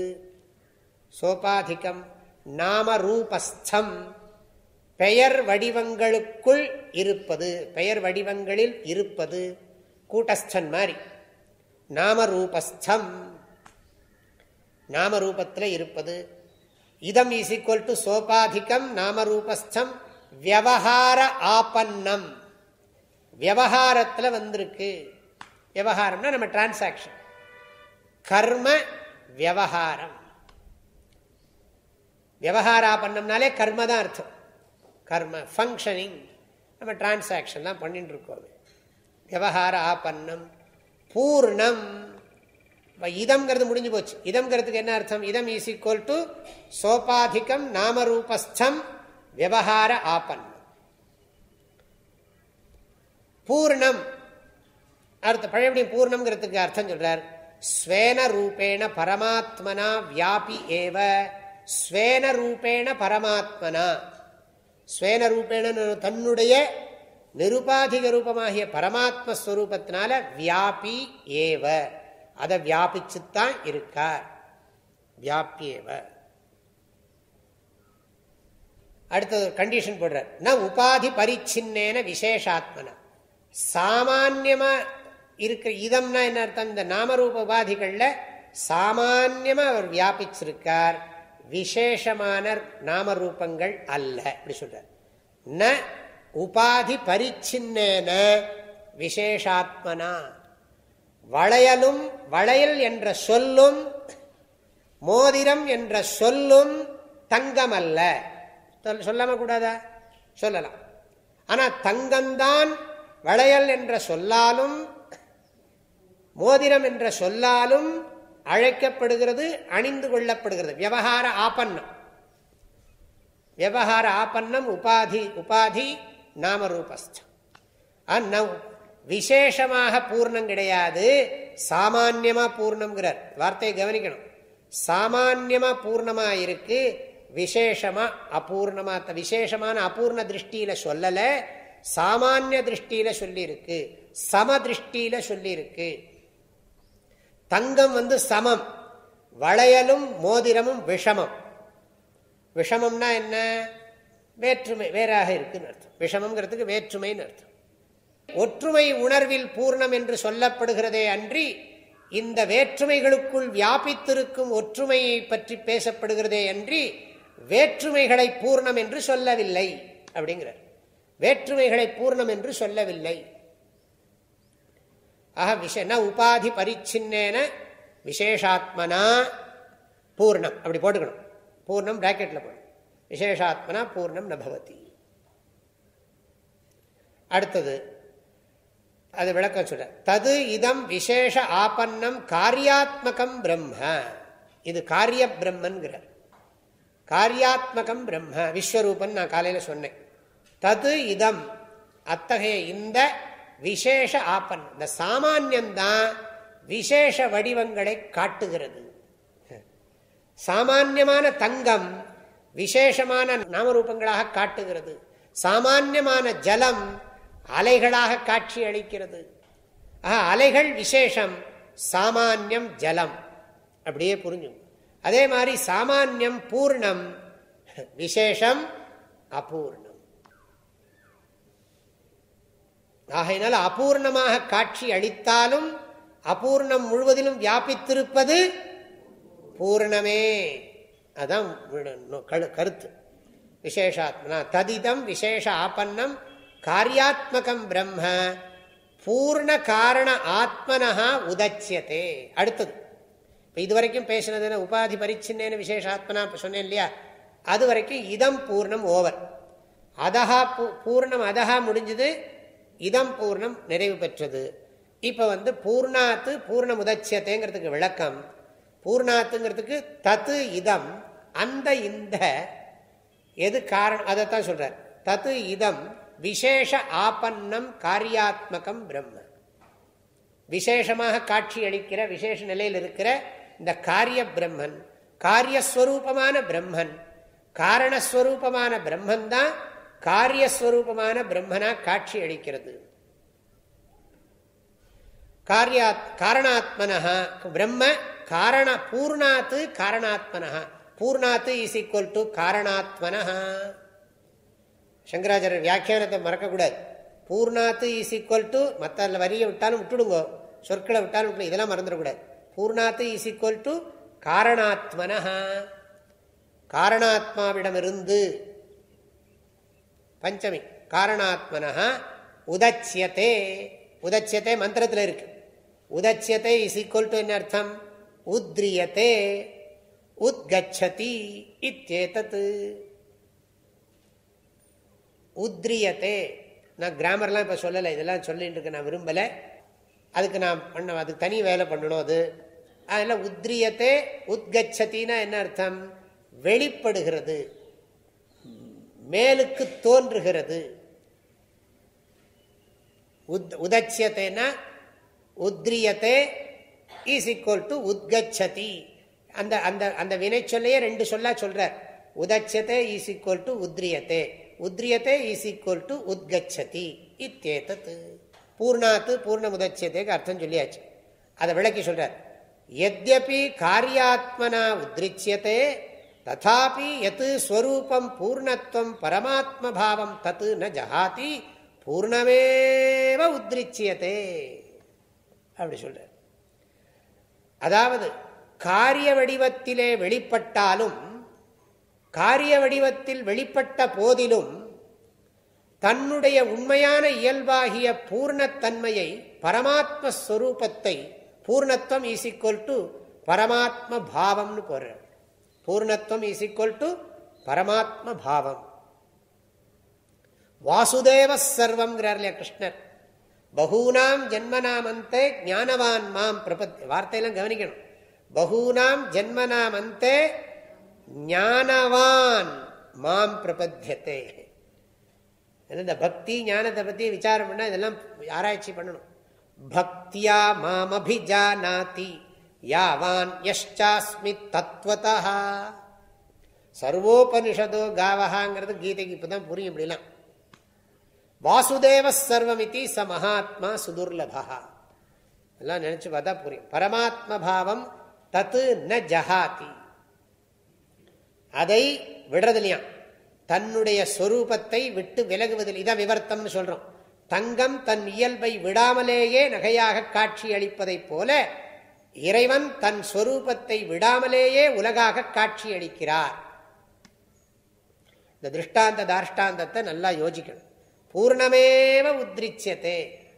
Speaker 1: சோபாதிகம் நாம ரூபஸ்தம் பெயர் வடிவங்களுக்குள் இருப்பது பெயர் வடிவங்களில் இருப்பது கூட்டஸ்தன் மாதிரி நாமரூபஸ்தம் நாமரூபத்தில் இருப்பது இதம் இஸ் ஈக்குவல் டு சோபாதிக்கம் நாமரூபஸ்தம் வியவஹார ஆபன்னம் வியவஹாரத்தில் வந்திருக்கு விவகாரம்னா நம்ம டிரான்சாக்ஷன் கர்ம வியவஹாரம் வியவஹாராபன்னம்னாலே கர்ம தான் அர்த்தம் கர்ம ஃபங்க்ஷனிங் நம்ம டிரான்சாக்ஷன் தான் பண்ணிட்டு இருக்கோம் விவகார ஆபன்னம் பூர்ணம் இதங்கிறது முடிஞ்சு போச்சு இதங்கிறதுக்கு என்ன அர்த்தம் இதம் இஸ் ஈக்குவல் டு சோபாதிக்கம் நாமரூபஸ்தம் விவகார ஆபன்னம் பூர்ணம் அர்த்த பழையபடி பூர்ணம்ங்கிறதுக்கு அர்த்தம் சொல்றார் ஸ்வேன ரூபேண பரமாத்மனா வியாபி ஏவ ஸ்வேன ரூபேண பரமாத்மனா ஸ்வேன ரூபேணன்னு தன்னுடைய நிருபாதிக ரூபமாகிய பரமாத்மஸ்வரூபத்தினால வியாபி ஏவ அதை வியாபிச்சுத்தான் இருக்கார் வியாபியேவ அடுத்தது கண்டிஷன் போடுறார் ந உபாதி பரிச்சின்னேன விசேஷாத்மன சாமான்யமா இருக்கிற இதம்னா என்ன அர்த்தம் இந்த நாமரூப உபாதிகள்ல சாமான்யமா அவர் வியாபிச்சிருக்கார் விசேஷமான நாமரூபங்கள் அல்ல அப்படி சொல்ற ந உபாதி பரிச்சின்னேன விசேஷாத்மனா வளையலும் வளையல் என்ற சொல்லும் மோதிரம் என்ற சொல்லும் தங்கம் அல்ல சொல்லாம கூடாதா சொல்லலாம் ஆனா தங்கம்தான் வளையல் என்ற சொல்லாலும் மோதிரம் என்ற சொல்லாலும் அழைக்கப்படுகிறது அணிந்து கொள்ளப்படுகிறது விவகார ஆபன்னம் விவகார ஆபன்னம் உபாதி உபாதி நாமரூபஸ்தம் விசேஷமாக பூர்ணம் கிடையாது சாமானியமா பூர்ணம்ங்கிறார் வார்த்தையை கவனிக்கணும் சாமானியமா பூர்ணமா இருக்கு விசேஷமா அபூர்ணமா விசேஷமான அபூர்ண திருஷ்டியில் சொல்லலை சாமானிய திருஷ்டியில் சொல்லியிருக்கு சம திருஷ்டியில் சொல்லியிருக்கு தங்கம் வந்து சமம் வளையலும் மோதிரமும் விஷமம் விஷமம்னா என்ன வேற்றுமை வேறாக இருக்குன்னு அர்த்தம் விஷமங்கிறதுக்கு வேற்றுமைன்னு அர்த்தம் ஒற்றுமை உணர்வில் பூர்ணம் என்று சொல்லப்படுகிறதே அன்றி இந்த வேற்றுமைகளுக்குள் வியாபித்திருக்கும் ஒற்றுமையை பற்றி பேசப்படுகிறதே அன்றி வேற்றுமைகளை பூர்ணம் என்று சொல்லவில்லை அப்படிங்கிறார் வேற்றுமைகளை பூர்ணம் என்று சொல்லவில்லை ஆக விஷ ந உபாதி பரிச்சின்னேன விசேஷாத்மனா பூர்ணம் அப்படி போட்டுக்கணும் பூர்ணம் பிராக்கெட்டில் போடணும் விசேஷாத்மனா பூர்ணம் நபவதி அடுத்தது அது விளக்கம் சொல்ல தது இதம் விசேஷ ஆபன்னம் காரியாத்மகம் பிரம்ம இது காரிய பிரம்மன்கிறார் காரியாத்மகம் பிரம்ம விஸ்வரூபன் நான் காலையில் சொன்னேன் தது இதம் அத்தகைய இந்த விசேஷ ஆப்பன் இந்த சாமானியம்தான் விசேஷ வடிவங்களை காட்டுகிறது சாமானியமான தங்கம் விசேஷமான நாமரூபங்களாக காட்டுகிறது சாமானியமான ஜலம் அலைகளாக காட்சி அளிக்கிறது அலைகள் விசேஷம் சாமானியம் ஜலம் அப்படியே புரிஞ்சும் அதே மாதிரி சாமானியம் பூர்ணம் விசேஷம் அபூர்ணம் ஆகையினால் அபூர்ணமாக காட்சி அளித்தாலும் அபூர்ணம் முழுவதிலும் வியாபித்திருப்பது பூர்ணமே அதான் கருத்து விசேஷாத்மனா ததிதம் விசேஷ ஆபன்னம் காரியாத்மகம் பிரம்ம பூர்ண காரண ஆத்மனா உதச்சியதே அடுத்தது இப்போ இதுவரைக்கும் என்ன உபாதி பரிச்சின்னேன்னு விசேஷாத்மனா சொன்னேன் இல்லையா அது வரைக்கும் இதம் பூர்ணம் ஓவர் அதஹா பூ பூர்ணம் அதஹா முடிஞ்சது இதம் பூர்ணம் நிறைவு பெற்றது இப்போ வந்து பூர்ணாத்து பூர்ண முதட்சியத்தைங்கிறதுக்கு விளக்கம் பூர்ணாத்துங்கிறதுக்கு தத்து இதம் அந்த இந்த எது காரணம் அதை தான் சொல்கிறார் தத்து இதம் விசேஷ ஆபன்னம் காரியாத்மகம் பிரம்ம விசேஷமாக காட்சி அளிக்கிற விசேஷ நிலையில் இருக்கிற இந்த காரிய பிரம்மன் காரியஸ்வரூபமான பிரம்மன் காரணஸ்வரூபமான பிரம்மன் தான் காரியஸ்வரூபமான பிரம்மனா காட்சி அளிக்கிறது காரியாத் காரணாத்மனா பிரம்ம காரண பூர்ணாத்து காரணாத்மனா பூர்ணாத்து இஸ் ஈக்குவல் டு காரணாத்மனா சங்கராச்சாரிய வியாக்கியானத்தை மறக்கக்கூடாது பூர்ணாத்து இஸ் ஈக்குவல் டு மற்ற வரியை விட்டாலும் விட்டுடுங்க சொற்களை விட்டாலும் விட்டு இதெல்லாம் மறந்துடக்கூடாது பூர்ணாத்து இஸ் ஈக்குவல் டு காரணாத்மனா காரணாத்மாவிடமிருந்து பஞ்சமி காரணாத்மனா உதச்சியத்தே உதச்சியத்தை மந்திரத்தில் இருக்கு உதச்சியத்தை இஸ் ஈக்குவல் டு என்ன அர்த்தம் உத்ரியத்தே உத்கச்சதி இத்தேதத்து உத்ரியத்தே நான் கிராமர்லாம் இப்போ சொல்லலை இதெல்லாம் சொல்லிட்டு இருக்க நான் விரும்பலை அதுக்கு நான் பண்ண அதுக்கு தனி வேலை பண்ணணும் அது அதில் உத்ரியத்தை உத்கச்சத்தின்னா என்ன அர்த்தம் வெளிப்படுகிறது மேலுக்கு தோன்றுகிறது உத் உதட்சியத்தைனா உத்ரியத்தை ஈஸ் ஈக்குவல் டு உத்கச்சதி அந்த அந்த அந்த வினைச்சொல்லையே ரெண்டு சொல்லா சொல்றார் உதட்சத்தை ஈஸ் ஈக்குவல் டு உத்ரியத்தை உத்ரியத்தை ஈஸ் ஈக்குவல் டு உத்கச்சதி இத்தேதத்து பூர்ணாத்து பூர்ண முதட்சியத்தைக்கு அர்த்தம் சொல்லியாச்சு அதை விளக்கி சொல்றார் எத்யபி காரியாத்மனா உத்ரிச்சியத்தை ததாபி எத்து ஸ்வரூபம் பூர்ணத்துவம் பரமாத்ம பாவம் தத்து ந ஜஹாதி பூர்ணமேவ உத்ரிச்சியதே அப்படி சொல்ற அதாவது காரிய வடிவத்திலே வெளிப்பட்டாலும் காரிய வடிவத்தில் வெளிப்பட்ட போதிலும் தன்னுடைய உண்மையான இயல்பாகிய பூர்ணத்தன்மையை பரமாத்மஸ்வரூபத்தை பூர்ணத்துவம் ஈஸ் ஈக்குவல் டு பரமாத்ம பாவம்னு போடுற பூர்ணத்துவம் இஸ் ஈக்குவல் டு பரமாத்ம பாவம் வாசுதேவ சர்வம்ங்கிறார் இல்லையா கிருஷ்ணர் பகூனாம் ஜென்மனாமந்தே ஞானவான் மாம் பிரபத் வார்த்தையெல்லாம் கவனிக்கணும் பகூனாம் ஜென்மனாமந்தே ஞானவான் மாம் பிரபத்தியத்தை இந்த பக்தி ஞானத்தை பற்றி விசாரம் பண்ணால் இதெல்லாம் ஆராய்ச்சி பண்ணணும் பக்தியா மாமபிஜானாதி யாவான் யஷ்சாஸ்மி தத்வதா சர்வோபனிஷதோ காவகாங்கிறது கீதைக்கு இப்பதான் புரியும் இப்படிலாம் வாசுதேவ சர்வமிதி ச மகாத்மா சுதுர்லபா எல்லாம் நினைச்சு பார்த்தா புரியும் பரமாத்ம பாவம் தத்து ந ஜஹாதி அதை விடுறதில்லையாம் தன்னுடைய சொரூபத்தை விட்டு விலகுவதில் இதான் விவர்த்தம்னு சொல்றோம் தங்கம் தன் இயல்பை விடாமலேயே நகையாக காட்சி அளிப்பதைப் போல இறைவன் தன் ஸ்வரூபத்தை விடாமலேயே உலகாக காட்சி அளிக்கிறார் இந்த திருஷ்டாந்த தாஷ்டாந்தத்தை நல்லா யோசிக்கணும் பூர்ணமேவ உத்ரிச்சதே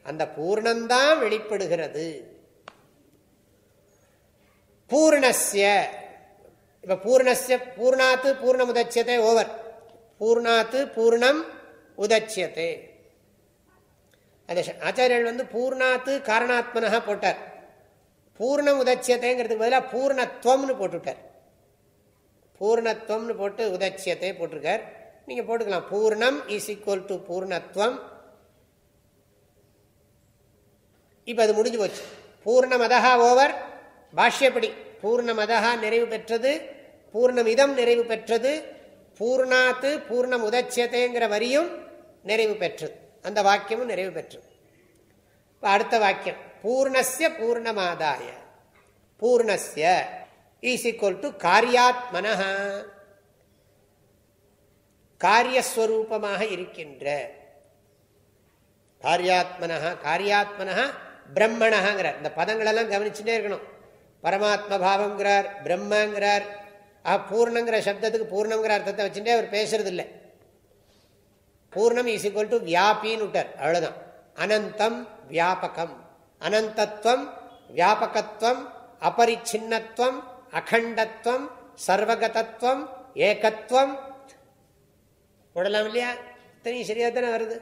Speaker 1: அந்த பூர்ணம்தான் வெளிப்படுகிறது பூர்ணசிய இப்ப பூர்ணசிய பூர்ணாத்து பூர்ணம் உதச்சியதே ஓவர் பூர்ணாத்து பூர்ணம் உதச்சியதே அந்த ஆச்சாரியர்கள் வந்து பூர்ணாத்து காரணாத்மனாக போட்டார் பூர்ணம் உதட்சியத்தைங்கிறதுக்கு பதிலாக பூர்ணத்துவம்னு போட்டுவிட்டார் பூர்ணத்துவம்னு போட்டு உதச்சியத்தை போட்டிருக்கார் நீங்கள் போட்டுக்கலாம் பூர்ணம் இஸ் ஈக்குவல் டு பூர்ணத்துவம் இப்போ அது முடிஞ்சு போச்சு பூர்ணமதா ஓவர் பாஷ்யப்படி பூர்ணமதா நிறைவு பெற்றது பூர்ணமிதம் நிறைவு பெற்றது பூர்ணாத்து பூர்ணம் உதட்சியத்தைங்கிற வரியும் நிறைவு பெற்றது அந்த வாக்கியமும் நிறைவு பெற்றது இப்போ அடுத்த வாக்கியம் பூர்ணஸ்ய பூர்ணமாதாய பூர்ணஸ்ய ஈஸ் ஈக்குவல் டு காரியாத்மன காரியஸ்வரூபமாக இருக்கின்ற காரியாத்மன காரியாத்மன பிரம்மணகாங்கிறார் இந்த பதங்களெல்லாம் கவனிச்சுட்டே இருக்கணும் பரமாத்ம பாவங்கிறார் பிரம்மங்கிறார் ஆஹ் பூர்ணங்கிற சப்தத்துக்கு பூர்ணங்கிற அர்த்தத்தை வச்சுட்டே அவர் பேசுறது இல்லை பூர்ணம் இஸ் ஈக்குவல் டு வியாபின்னு விட்டார் அவ்வளவுதான் அனந்தம் வியாபகம் அனந்தத்துவம் வியாபகத்துவம் அபரிச்சின்னத்துவம் அகண்டத்துவம் சர்வகதத்துவம் ஏகத்துவம் போடலாம் இல்லையா இத்தனையும் சரியா தானே வருது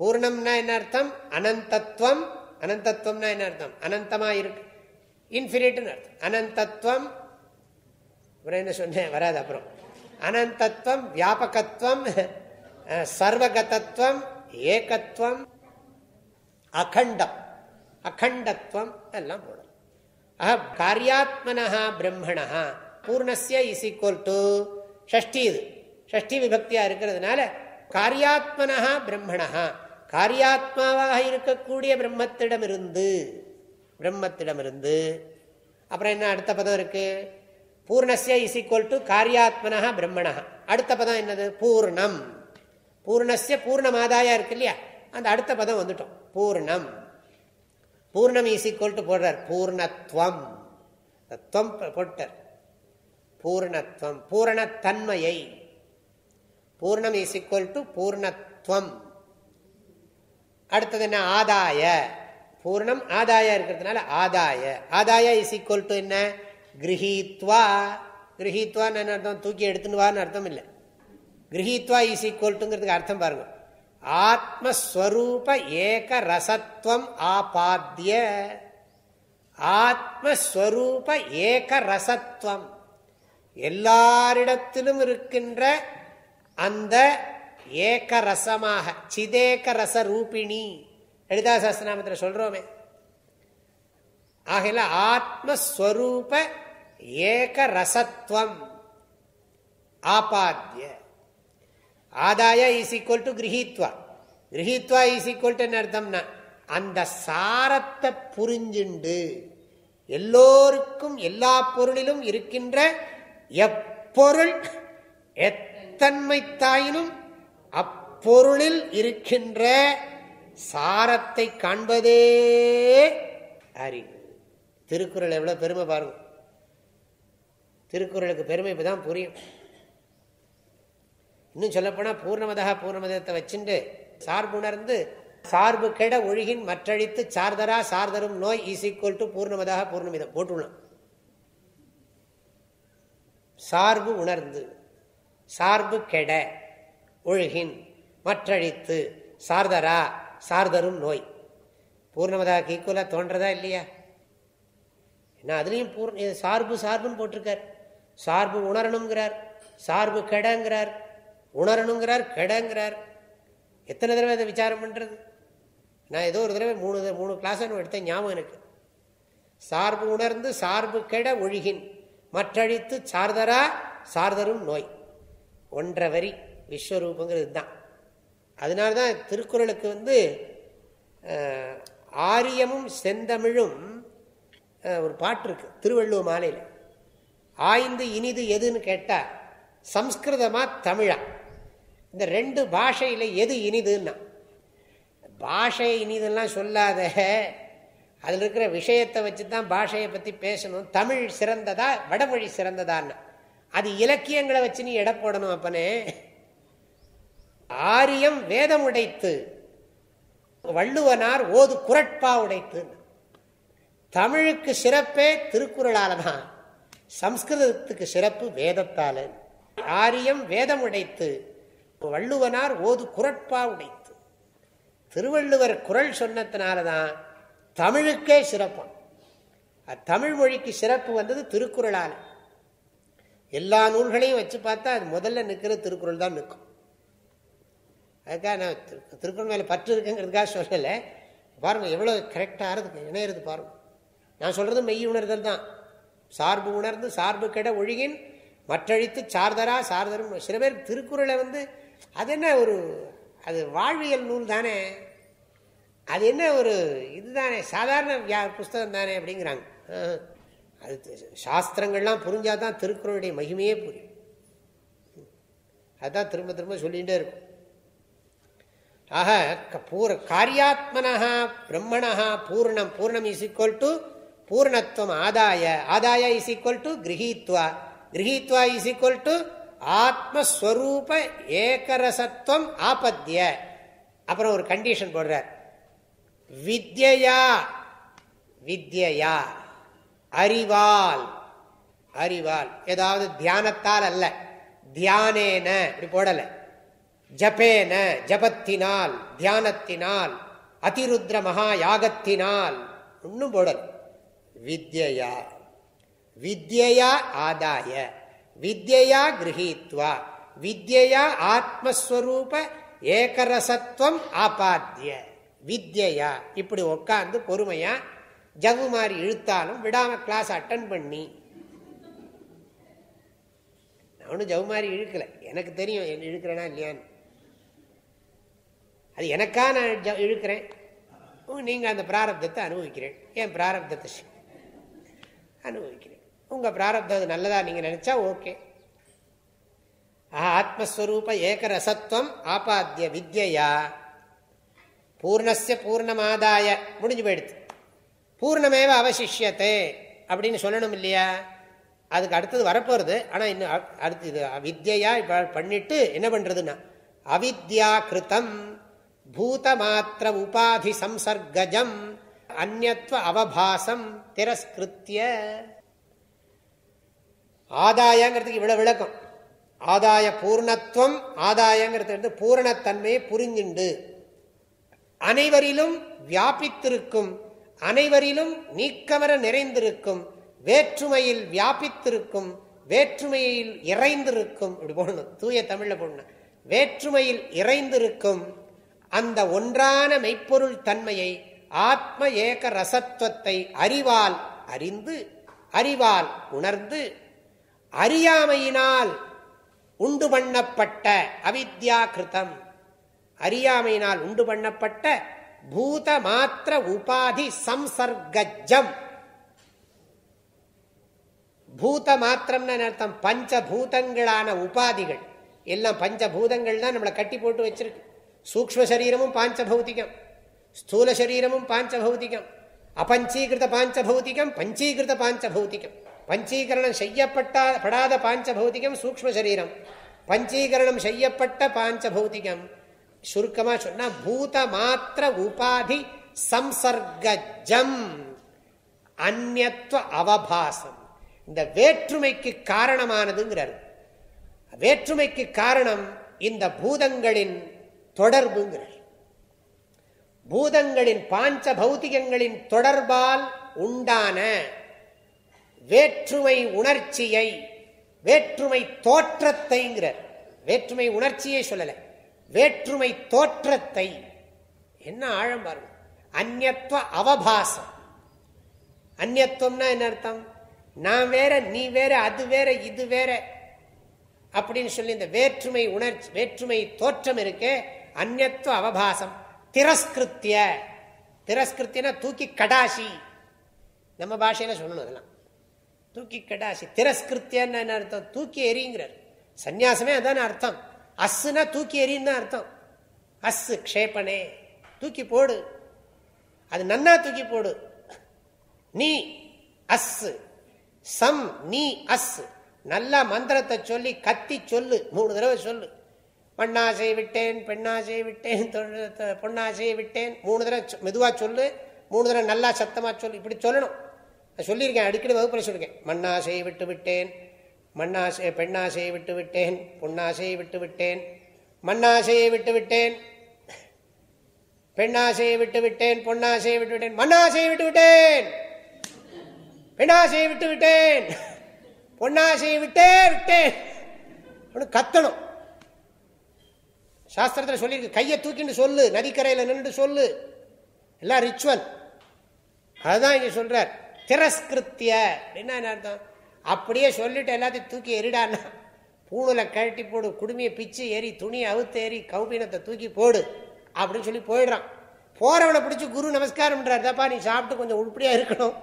Speaker 1: பூர்ணம்னா என்ன அர்த்தம் அனந்தத்துவம் அனந்தத்துவம்னா என்ன அர்த்தம் அனந்தமா இருக்கு இன்ஃபினிட்னு அர்த்தம் அனந்தத்துவம் என்ன சொன்னேன் வராது அப்புறம் அனந்தத்துவம் வியாபகத்துவம் சர்வகதத்துவம் ஏகத்துவம் அகண்டம் அகண்டத்துவம் எல்லாம் போடணும் ஆஹ் காரியாத்மனா பிரம்மணா பூர்ணசிய இஸ் ஈக்குவல் டு ஷஷ்டி இது ஷஷ்டி விபக்தியா இருக்கிறதுனால காரியாத்மனஹா பிரம்மணா காரியாத்மாவாக இருக்கக்கூடிய பிரம்மத்திடம் இருந்து பிரம்மத்திடம் இருந்து அப்புறம் என்ன அடுத்த பதம் இருக்கு பூர்ணசிய இஸ் ஈக்குவல் டு காரியாத்மனஹா பிரம்மணா அடுத்த பதம் என்னது பூர்ணம் பூர்ணசிய பூர்ணமாதாயா இருக்கு இல்லையா அந்த அடுத்த பதம் வந்துட்டோம் பூர்ணம் பூர்ணம் ஈஸ் போடுறார் பூர்ணத்வம் துவம் போட்டார் பூர்ணத்வம் பூரணத்தன்மையை பூர்ணம் இஸ் ஈக்குவல் டு பூர்ணத்வம் அடுத்தது என்ன ஆதாய பூர்ணம் ஆதாய இருக்கிறதுனால ஆதாய ஆதாய இஸ் கோல்ட்டு டு என்ன கிரகித்வா கிரகித்வான்னு அர்த்தம் தூக்கி எடுத்துன்னு வான்னு அர்த்தம் இல்லை கிரகித்வா இஸ் டுங்கிறதுக்கு அர்த்தம் பாருங்கள் ஆத்மஸ்வரூப ஏக ரசத்துவம் ஆபாத்திய ஆத்மஸ்வரூப ஏக ரசத்துவம் எல்லாரிடத்திலும் இருக்கின்ற அந்த ஏக ரசமாக சிதேக ரச ரூபிணி லலிதா சாஸ்திரநாமத்தில் சொல்றோமே ஆகல ஆத்மஸ்வரூப ஏக ரசத்துவம் ஆபாத்திய ஆதாய இஸ் ஈக்குவல் டு கிரகித்வா கிரகித்வா இஸ் ஈக்குவல் டு என்ன அர்த்தம்னா அந்த சாரத்தை புரிஞ்சுண்டு எல்லோருக்கும் எல்லா பொருளிலும் இருக்கின்ற எப்பொருள் எத்தன்மை தாயினும் அப்பொருளில் இருக்கின்ற சாரத்தை காண்பதே அறிவு திருக்குறள் எவ்வளவு பெருமை பாருங்க திருக்குறளுக்கு பெருமை இப்பதான் புரியும் இன்னும் சொல்லப்போனால் பூர்ணமதா பூர்ணமதத்தை வச்சுண்டு சார்புணர்ந்து சார்பு கெட ஒழுகின் மற்றழித்து சார்தரா சார்தரும் நோய் இஸ் ஈக்குவல் டு பூர்ணமதாக பூர்ணமிதம் போட்டுள்ளோம் சார்பு உணர்ந்து சார்பு கெட ஒழுகின் மற்றழித்து சார்தரா சார்தரும் நோய் பூர்ணமதாக்கு ஈக்குவலாக தோன்றதா இல்லையா ஏன்னா அதுலேயும் பூர்ண சார்பு சார்புன்னு போட்டிருக்கார் சார்பு உணரணுங்கிறார் சார்பு கெடங்கிறார் உணரணுங்கிறார் கெடங்கிறார் எத்தனை தடவை அதை விசாரம் பண்ணுறது நான் ஏதோ ஒரு தடவை மூணு மூணு கிளாஸாக எடுத்தேன் ஞாபகம் எனக்கு சார்பு உணர்ந்து சார்பு கெட ஒழுகின் மற்றழித்து சார்தரா சார்தரும் நோய் ஒன்றை வரி விஸ்வரூபங்கிறது தான் அதனால தான் திருக்குறளுக்கு வந்து ஆரியமும் செந்தமிழும் ஒரு பாட்டு இருக்கு திருவள்ளுவர் மாலையில் ஆய்ந்து இனிது எதுன்னு கேட்டால் சம்ஸ்கிருதமாக தமிழா இந்த ரெண்டு பாஷையில் எது இனிதுன்னா பாஷை இனிதெல்லாம் சொல்லாத அதில் இருக்கிற விஷயத்தை வச்சு தான் பாஷையை பற்றி பேசணும் தமிழ் சிறந்ததா வடமொழி சிறந்ததான்னு அது இலக்கியங்களை வச்சு நீ எடை போடணும் அப்பனே ஆரியம் வேதம் உடைத்து வள்ளுவனார் ஓது குரட்பா உடைத்து தமிழுக்கு சிறப்பே திருக்குறளால தான் சம்ஸ்கிருதத்துக்கு சிறப்பு வேதத்தால ஆரியம் வேதம் உடைத்து வள்ளுவனார் ஓது குரட்பா உடைத்து திருவள்ளுவர் குரல் சொன்னதுனால தான் தமிழுக்கே சிறப்பம் தமிழ் மொழிக்கு சிறப்பு வந்தது திருக்குறளால் எல்லா நூல்களையும் வச்சு பார்த்தா அது முதல்ல நிற்கிற திருக்குறள் தான் நிற்கும் அதுக்காக நான் திருக்குறள் மேலே பற்று இருக்குங்கிறதுக்காக சொல்லலை பாருங்கள் எவ்வளோ கரெக்டாக இருக்கு இணையிறது பாருங்கள் நான் சொல்கிறது மெய் உணர்தல் தான் சார்பு உணர்ந்து சார்பு கெட ஒழுகின் மற்றழித்து சார்தரா சார்தரும் சில பேர் திருக்குறளை வந்து அது என்ன ஒரு அது வாழ்வியல் நூல் தானே அது என்ன ஒரு இதுதானே சாதாரண புஸ்தகம் தானே அப்படிங்கிறாங்க அது சாஸ்திரங்கள்லாம் புரிஞ்சால் தான் திருக்குறளுடைய மகிமையே புரியும் அதுதான் திரும்ப திரும்ப சொல்லிகிட்டே இருக்கும் ஆக பூர் காரியாத்மனா பிரம்மணா பூர்ணம் பூர்ணம் இஸ் ஈக்குவல் டு பூர்ணத்துவம் ஆதாய ஆதாய இஸ் ஈக்குவல் டு கிரகித்வா கிரகித்வா இஸ் ஈக்குவல் டு ஆத்மஸ்வரூப ஏகரசத்துவம் ஆபத்திய அப்புறம் ஒரு கண்டிஷன் போடுறார் வித்யா வித்யா அறிவால் அறிவால் ஏதாவது தியானத்தால் அல்ல தியானேன இப்படி போடல ஜபேன ஜபத்தினால் தியானத்தினால் அதிருத்ர மகா யாகத்தினால் ஒன்றும் போடல் வித்யா வித்யா ஆதாய வித்யா கிரகித்வா வித்யா ஆத்மஸ்வரூப ஏகரசத்துவம் ஆபாத்திய வித்யா இப்படி உட்காந்து பொறுமையா ஜவு மாதிரி இழுத்தாலும் விடாம கிளாஸ் அட்டன் பண்ணி அவனும் ஜவு மாதிரி இழுக்கல எனக்கு தெரியும் இழுக்கிறேனா இல்லையான்னு அது எனக்கா நான் இழுக்கிறேன் நீங்கள் அந்த பிராரப்தத்தை அனுபவிக்கிறேன் ஏன் பிராரப்தத்தை அனுபவிக்கிறேன் உங்கள் பிராரப்தம் அது நல்லதாக நீங்கள் நினச்சா ஓகே ஆஹா ஆத்மஸ்வரூப ஏகரசத்துவம் ஆபாத்திய வித்யா பூர்ணஸ்ய பூர்ணமாதாய முடிஞ்சு போயிடுது பூர்ணமேவ அவசிஷியத்தே அப்படின்னு சொல்லணும் இல்லையா அதுக்கு அடுத்தது வரப்போகிறது ஆனால் இன்னும் அடுத்து இது வித்யா இப்போ பண்ணிட்டு என்ன பண்ணுறதுன்னா அவித்யா கிருத்தம் மாத்திர உபாதி சம்சர்கஜம் அந்நத்வ அவபாசம் திரஸ்கிருத்திய ஆதாயங்கிறதுக்கு இவ்வளோ விளக்கம் ஆதாய பூர்ணத்துவம் ஆதாயங்கிறது வந்து பூரணத்தன்மையை புரிஞ்சுண்டு அனைவரிலும் வியாபித்திருக்கும் அனைவரிலும் நீக்கமர நிறைந்திருக்கும் வேற்றுமையில் வியாபித்திருக்கும் வேற்றுமையில் இறைந்திருக்கும் இப்படி போடணும் தூய தமிழ்ல போடணும் வேற்றுமையில் இறைந்திருக்கும் அந்த ஒன்றான மெய்ப்பொருள் தன்மையை ஆத்ம ஏக ரசத்துவத்தை அறிவால் அறிந்து அறிவால் உணர்ந்து அறியாமையினால் உண்டு பண்ணப்பட்ட அவித்யா கிருத்தம் அறியாமையினால் உண்டு பண்ணப்பட்ட பூத மாத்திர உபாதி சம்சர்கஜம் பூத மாத்திரம் அர்த்தம் பஞ்சபூதங்களான உபாதிகள் எல்லாம் பஞ்சபூதங்கள் தான் நம்மளை கட்டி போட்டு வச்சிருக்கு சூக்ம சரீரமும் பாஞ்சபௌதிகம் ஸ்தூல சரீரமும் பாஞ்சபௌதிகம் அபஞ்சீகிருத பாஞ்சபௌதிகம் பஞ்சீகிருத பாஞ்சபௌதிகம் பஞ்சீகரணம் செய்யப்பட்டா படாத பாஞ்ச பௌத்திகம் சூக்ம சரீரம் பஞ்சீகரணம் செய்யப்பட்ட பாஞ்ச பௌத்திகம் சுருக்கமாக பூத மாத்திர உபாதி சம்சர்கஜம் அந்நத்துவ அவபாசம் இந்த வேற்றுமைக்கு காரணமானதுங்கிறார் வேற்றுமைக்கு காரணம் இந்த பூதங்களின் தொடர்புங்கிறார் பூதங்களின் பாஞ்ச பௌத்திகங்களின் தொடர்பால் உண்டான வேற்றுமை உணர்ச்சியை வேற்றுமை தோற்றத்தைங்கிறார் வேற்றுமை உணர்ச்சியை சொல்லலை வேற்றுமை தோற்றத்தை என்ன ஆழம் பாருங்க அந்நத்துவ அவபாசம் அந்நத்துவம்னா என்ன அர்த்தம் நான் வேற நீ வேற அது வேற இது வேற அப்படின்னு சொல்லி இந்த வேற்றுமை உணர்ச்சி வேற்றுமை தோற்றம் இருக்கு அந்நத்துவ அவபாசம் திரஸ்கிருத்திய திரஸ்கிருத்தியா தூக்கி கடாசி நம்ம பாஷையில சொல்லணும் அதெல்லாம் தூக்கி கடாசி திரஸ்கிருத்தியன்னு என்ன அர்த்தம் தூக்கி எறிங்கிறார் சன்னியாசமே அதான் அர்த்தம் அஸ்ஸுனா தூக்கி எறின்னு அர்த்தம் அஸ்ஸு க்ஷேபனே தூக்கி போடு அது நன்னா தூக்கி போடு நீ அஸ்ஸு சம் நீ அஸ் நல்லா மந்திரத்தை சொல்லி கத்தி சொல்லு மூணு தடவை சொல்லு மண்ணாசை விட்டேன் பெண்ணாசை விட்டேன் பொண்ணாசையை விட்டேன் மூணு தடவை மெதுவாக சொல்லு மூணு தடவை நல்லா சத்தமாக சொல்லு இப்படி சொல்லணும் சொல்லியிருக்கேன் அடிக்கடி வகுப்பில் சொல்லியிருக்கேன் மண்ணாசையை விட்டு விட்டேன் மண்ணாசை பெண்ணாசையை விட்டு விட்டேன் பொன்னாசையை விட்டு விட்டேன் மண்ணாசையை விட்டு விட்டேன் பெண்ணாசையை விட்டு விட்டேன் பொன்னாசையை விட்டு விட்டேன் மண்ணாசையை விட்டு விட்டேன் பெண்ணாசையை விட்டு விட்டேன் பொன்னாசையை விட்டே விட்டேன் அப்படின்னு கத்தணும் சாஸ்திரத்தில் சொல்லியிருக்கு கையை தூக்கின்னு சொல்லு நதிக்கரையில் நின்று சொல்லு எல்லாம் ரிச்சுவல் அதுதான் இங்கே சொல்றார் திரஸ்கிருத்திய அப்படின்னா என்ன அர்த்தம் அப்படியே சொல்லிட்டு எல்லாத்தையும் தூக்கி எரிடான்னா பூணுல கழட்டி போடு குடுமையை பிச்சு ஏறி துணி அவுத்து ஏறி கௌபீனத்தை தூக்கி போடு அப்படின்னு சொல்லி போயிடுறான் போறவனை பிடிச்சி குரு நமஸ்காரம் தப்பா நீ சாப்பிட்டு கொஞ்சம் உள்படியா இருக்கணும்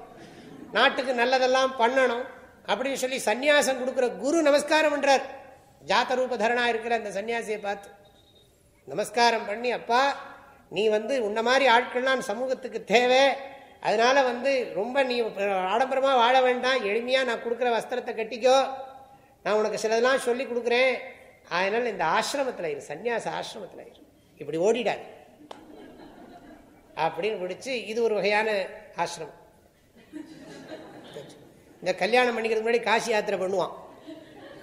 Speaker 1: நாட்டுக்கு நல்லதெல்லாம் பண்ணணும் அப்படின்னு சொல்லி சன்னியாசம் கொடுக்குற குரு நமஸ்காரம் பண்றார் ஜாத்த ரூபதரனா இருக்கிற அந்த சன்னியாசியை பார்த்து நமஸ்காரம் பண்ணி அப்பா நீ வந்து உன்ன மாதிரி ஆட்கள்லாம் சமூகத்துக்கு தேவை அதனால வந்து ரொம்ப நீ ஆடம்பரமாக வாழ வேண்டாம் எளிமையாக நான் கொடுக்குற வஸ்திரத்தை கட்டிக்கோ நான் உனக்கு சிலதெல்லாம் சொல்லி கொடுக்குறேன் அதனால் இந்த ஆசிரமத்தில் இரு சன்னியாச ஆசிரமத்தில் இரு இப்படி ஓடிடாது அப்படின்னு பிடிச்சி இது ஒரு வகையான ஆசிரமம் இந்த கல்யாணம் பண்ணிக்கிறதுக்கு முன்னாடி காசி யாத்திரை பண்ணுவான்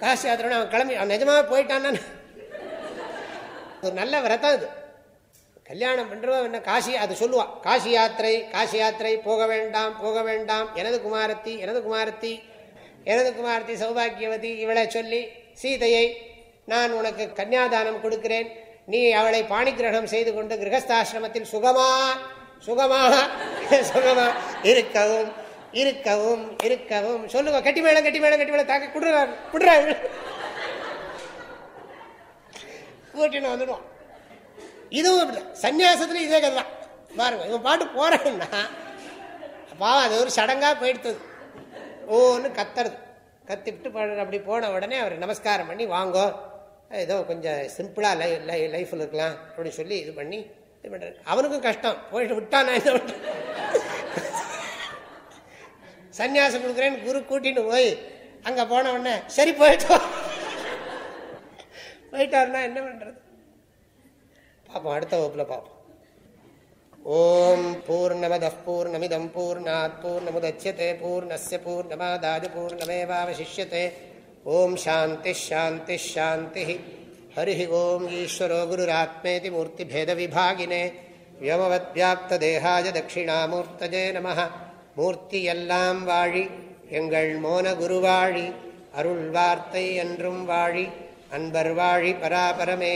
Speaker 1: காசி யாத்திரை அவன் கிளம்பி அவன் நிஜமாக போயிட்டான்னா ஒரு நல்ல விரதம் அது கல்யாணம் பண்ணுறவன் என்ன காசி அது சொல்லுவா காசி யாத்திரை காசி யாத்திரை போக வேண்டாம் போக வேண்டாம் எனது குமாரத்தி எனது குமாரத்தி எனது குமாரத்தி சௌபாகியவதி இவளை சொல்லி சீதையை நான் உனக்கு கன்னியாதானம் கொடுக்கிறேன் நீ அவளை பாணிகிரகம் செய்து கொண்டு கிரகஸ்தாசிரமத்தில் சுகமா சுகமாக சுகமா இருக்கவும் இருக்கவும் இருக்கவும் சொல்லுங்க கட்டி மேளம் கட்டி மேளம் கட்டி மேளம் தாக்க குடுறாங்க குடுறாங்க கூட்டின்னு வந்துடுவான் இதுவும் அப்படிதான் சன்னியாசத்துல இதே கதை தான் பாருங்க இவன் பாட்டு போறேன்னா பாவம் அது ஒரு சடங்காக போயிடுத்து ஓன்னு கத்துறது கத்திட்டு அப்படி போன உடனே அவர் நமஸ்காரம் பண்ணி வாங்கோ ஏதோ கொஞ்சம் சிம்பிளாக லை லை லைஃப்பில் இருக்கலாம் அப்படின்னு சொல்லி இது பண்ணி இது பண்ணுறாரு அவனுக்கும் கஷ்டம் போயிட்டு விட்டான் நான் என்ன சன்னியாசம் கொடுக்குறேன்னு குரு கூட்டின்னு போய் அங்கே போன உடனே சரி போயிட்டோம் போயிட்டாருன்னா என்ன பண்ணுறது பார்ப்போம் அடுத்த வகுப்பில் பார்ப்போம் ஓம் பூர்ணமத பூர்ணமிதம் பூர்ணாத் பூர்ணமுதட்சியதே பூர்ணஸ்ய பூர்ணமாதாஜ பூர்ணமேவாவசிஷ்யதே ஓம் சாந்தி ஷாந்தி ஷாந்தி ஹரி ஓம் ஈஸ்வரோ குருராத்மேதி மூர்த்திபேத விபாகினே வியோமவத்வியாப்தேகாய தட்சிணாமூர்த்தஜே நம மூர்த்தி எல்லாம் வாழி எங்கள் மோன குருவாழி அருள் வார்த்தை என்றும் வாழி அன்பர் வாழி பராபரமே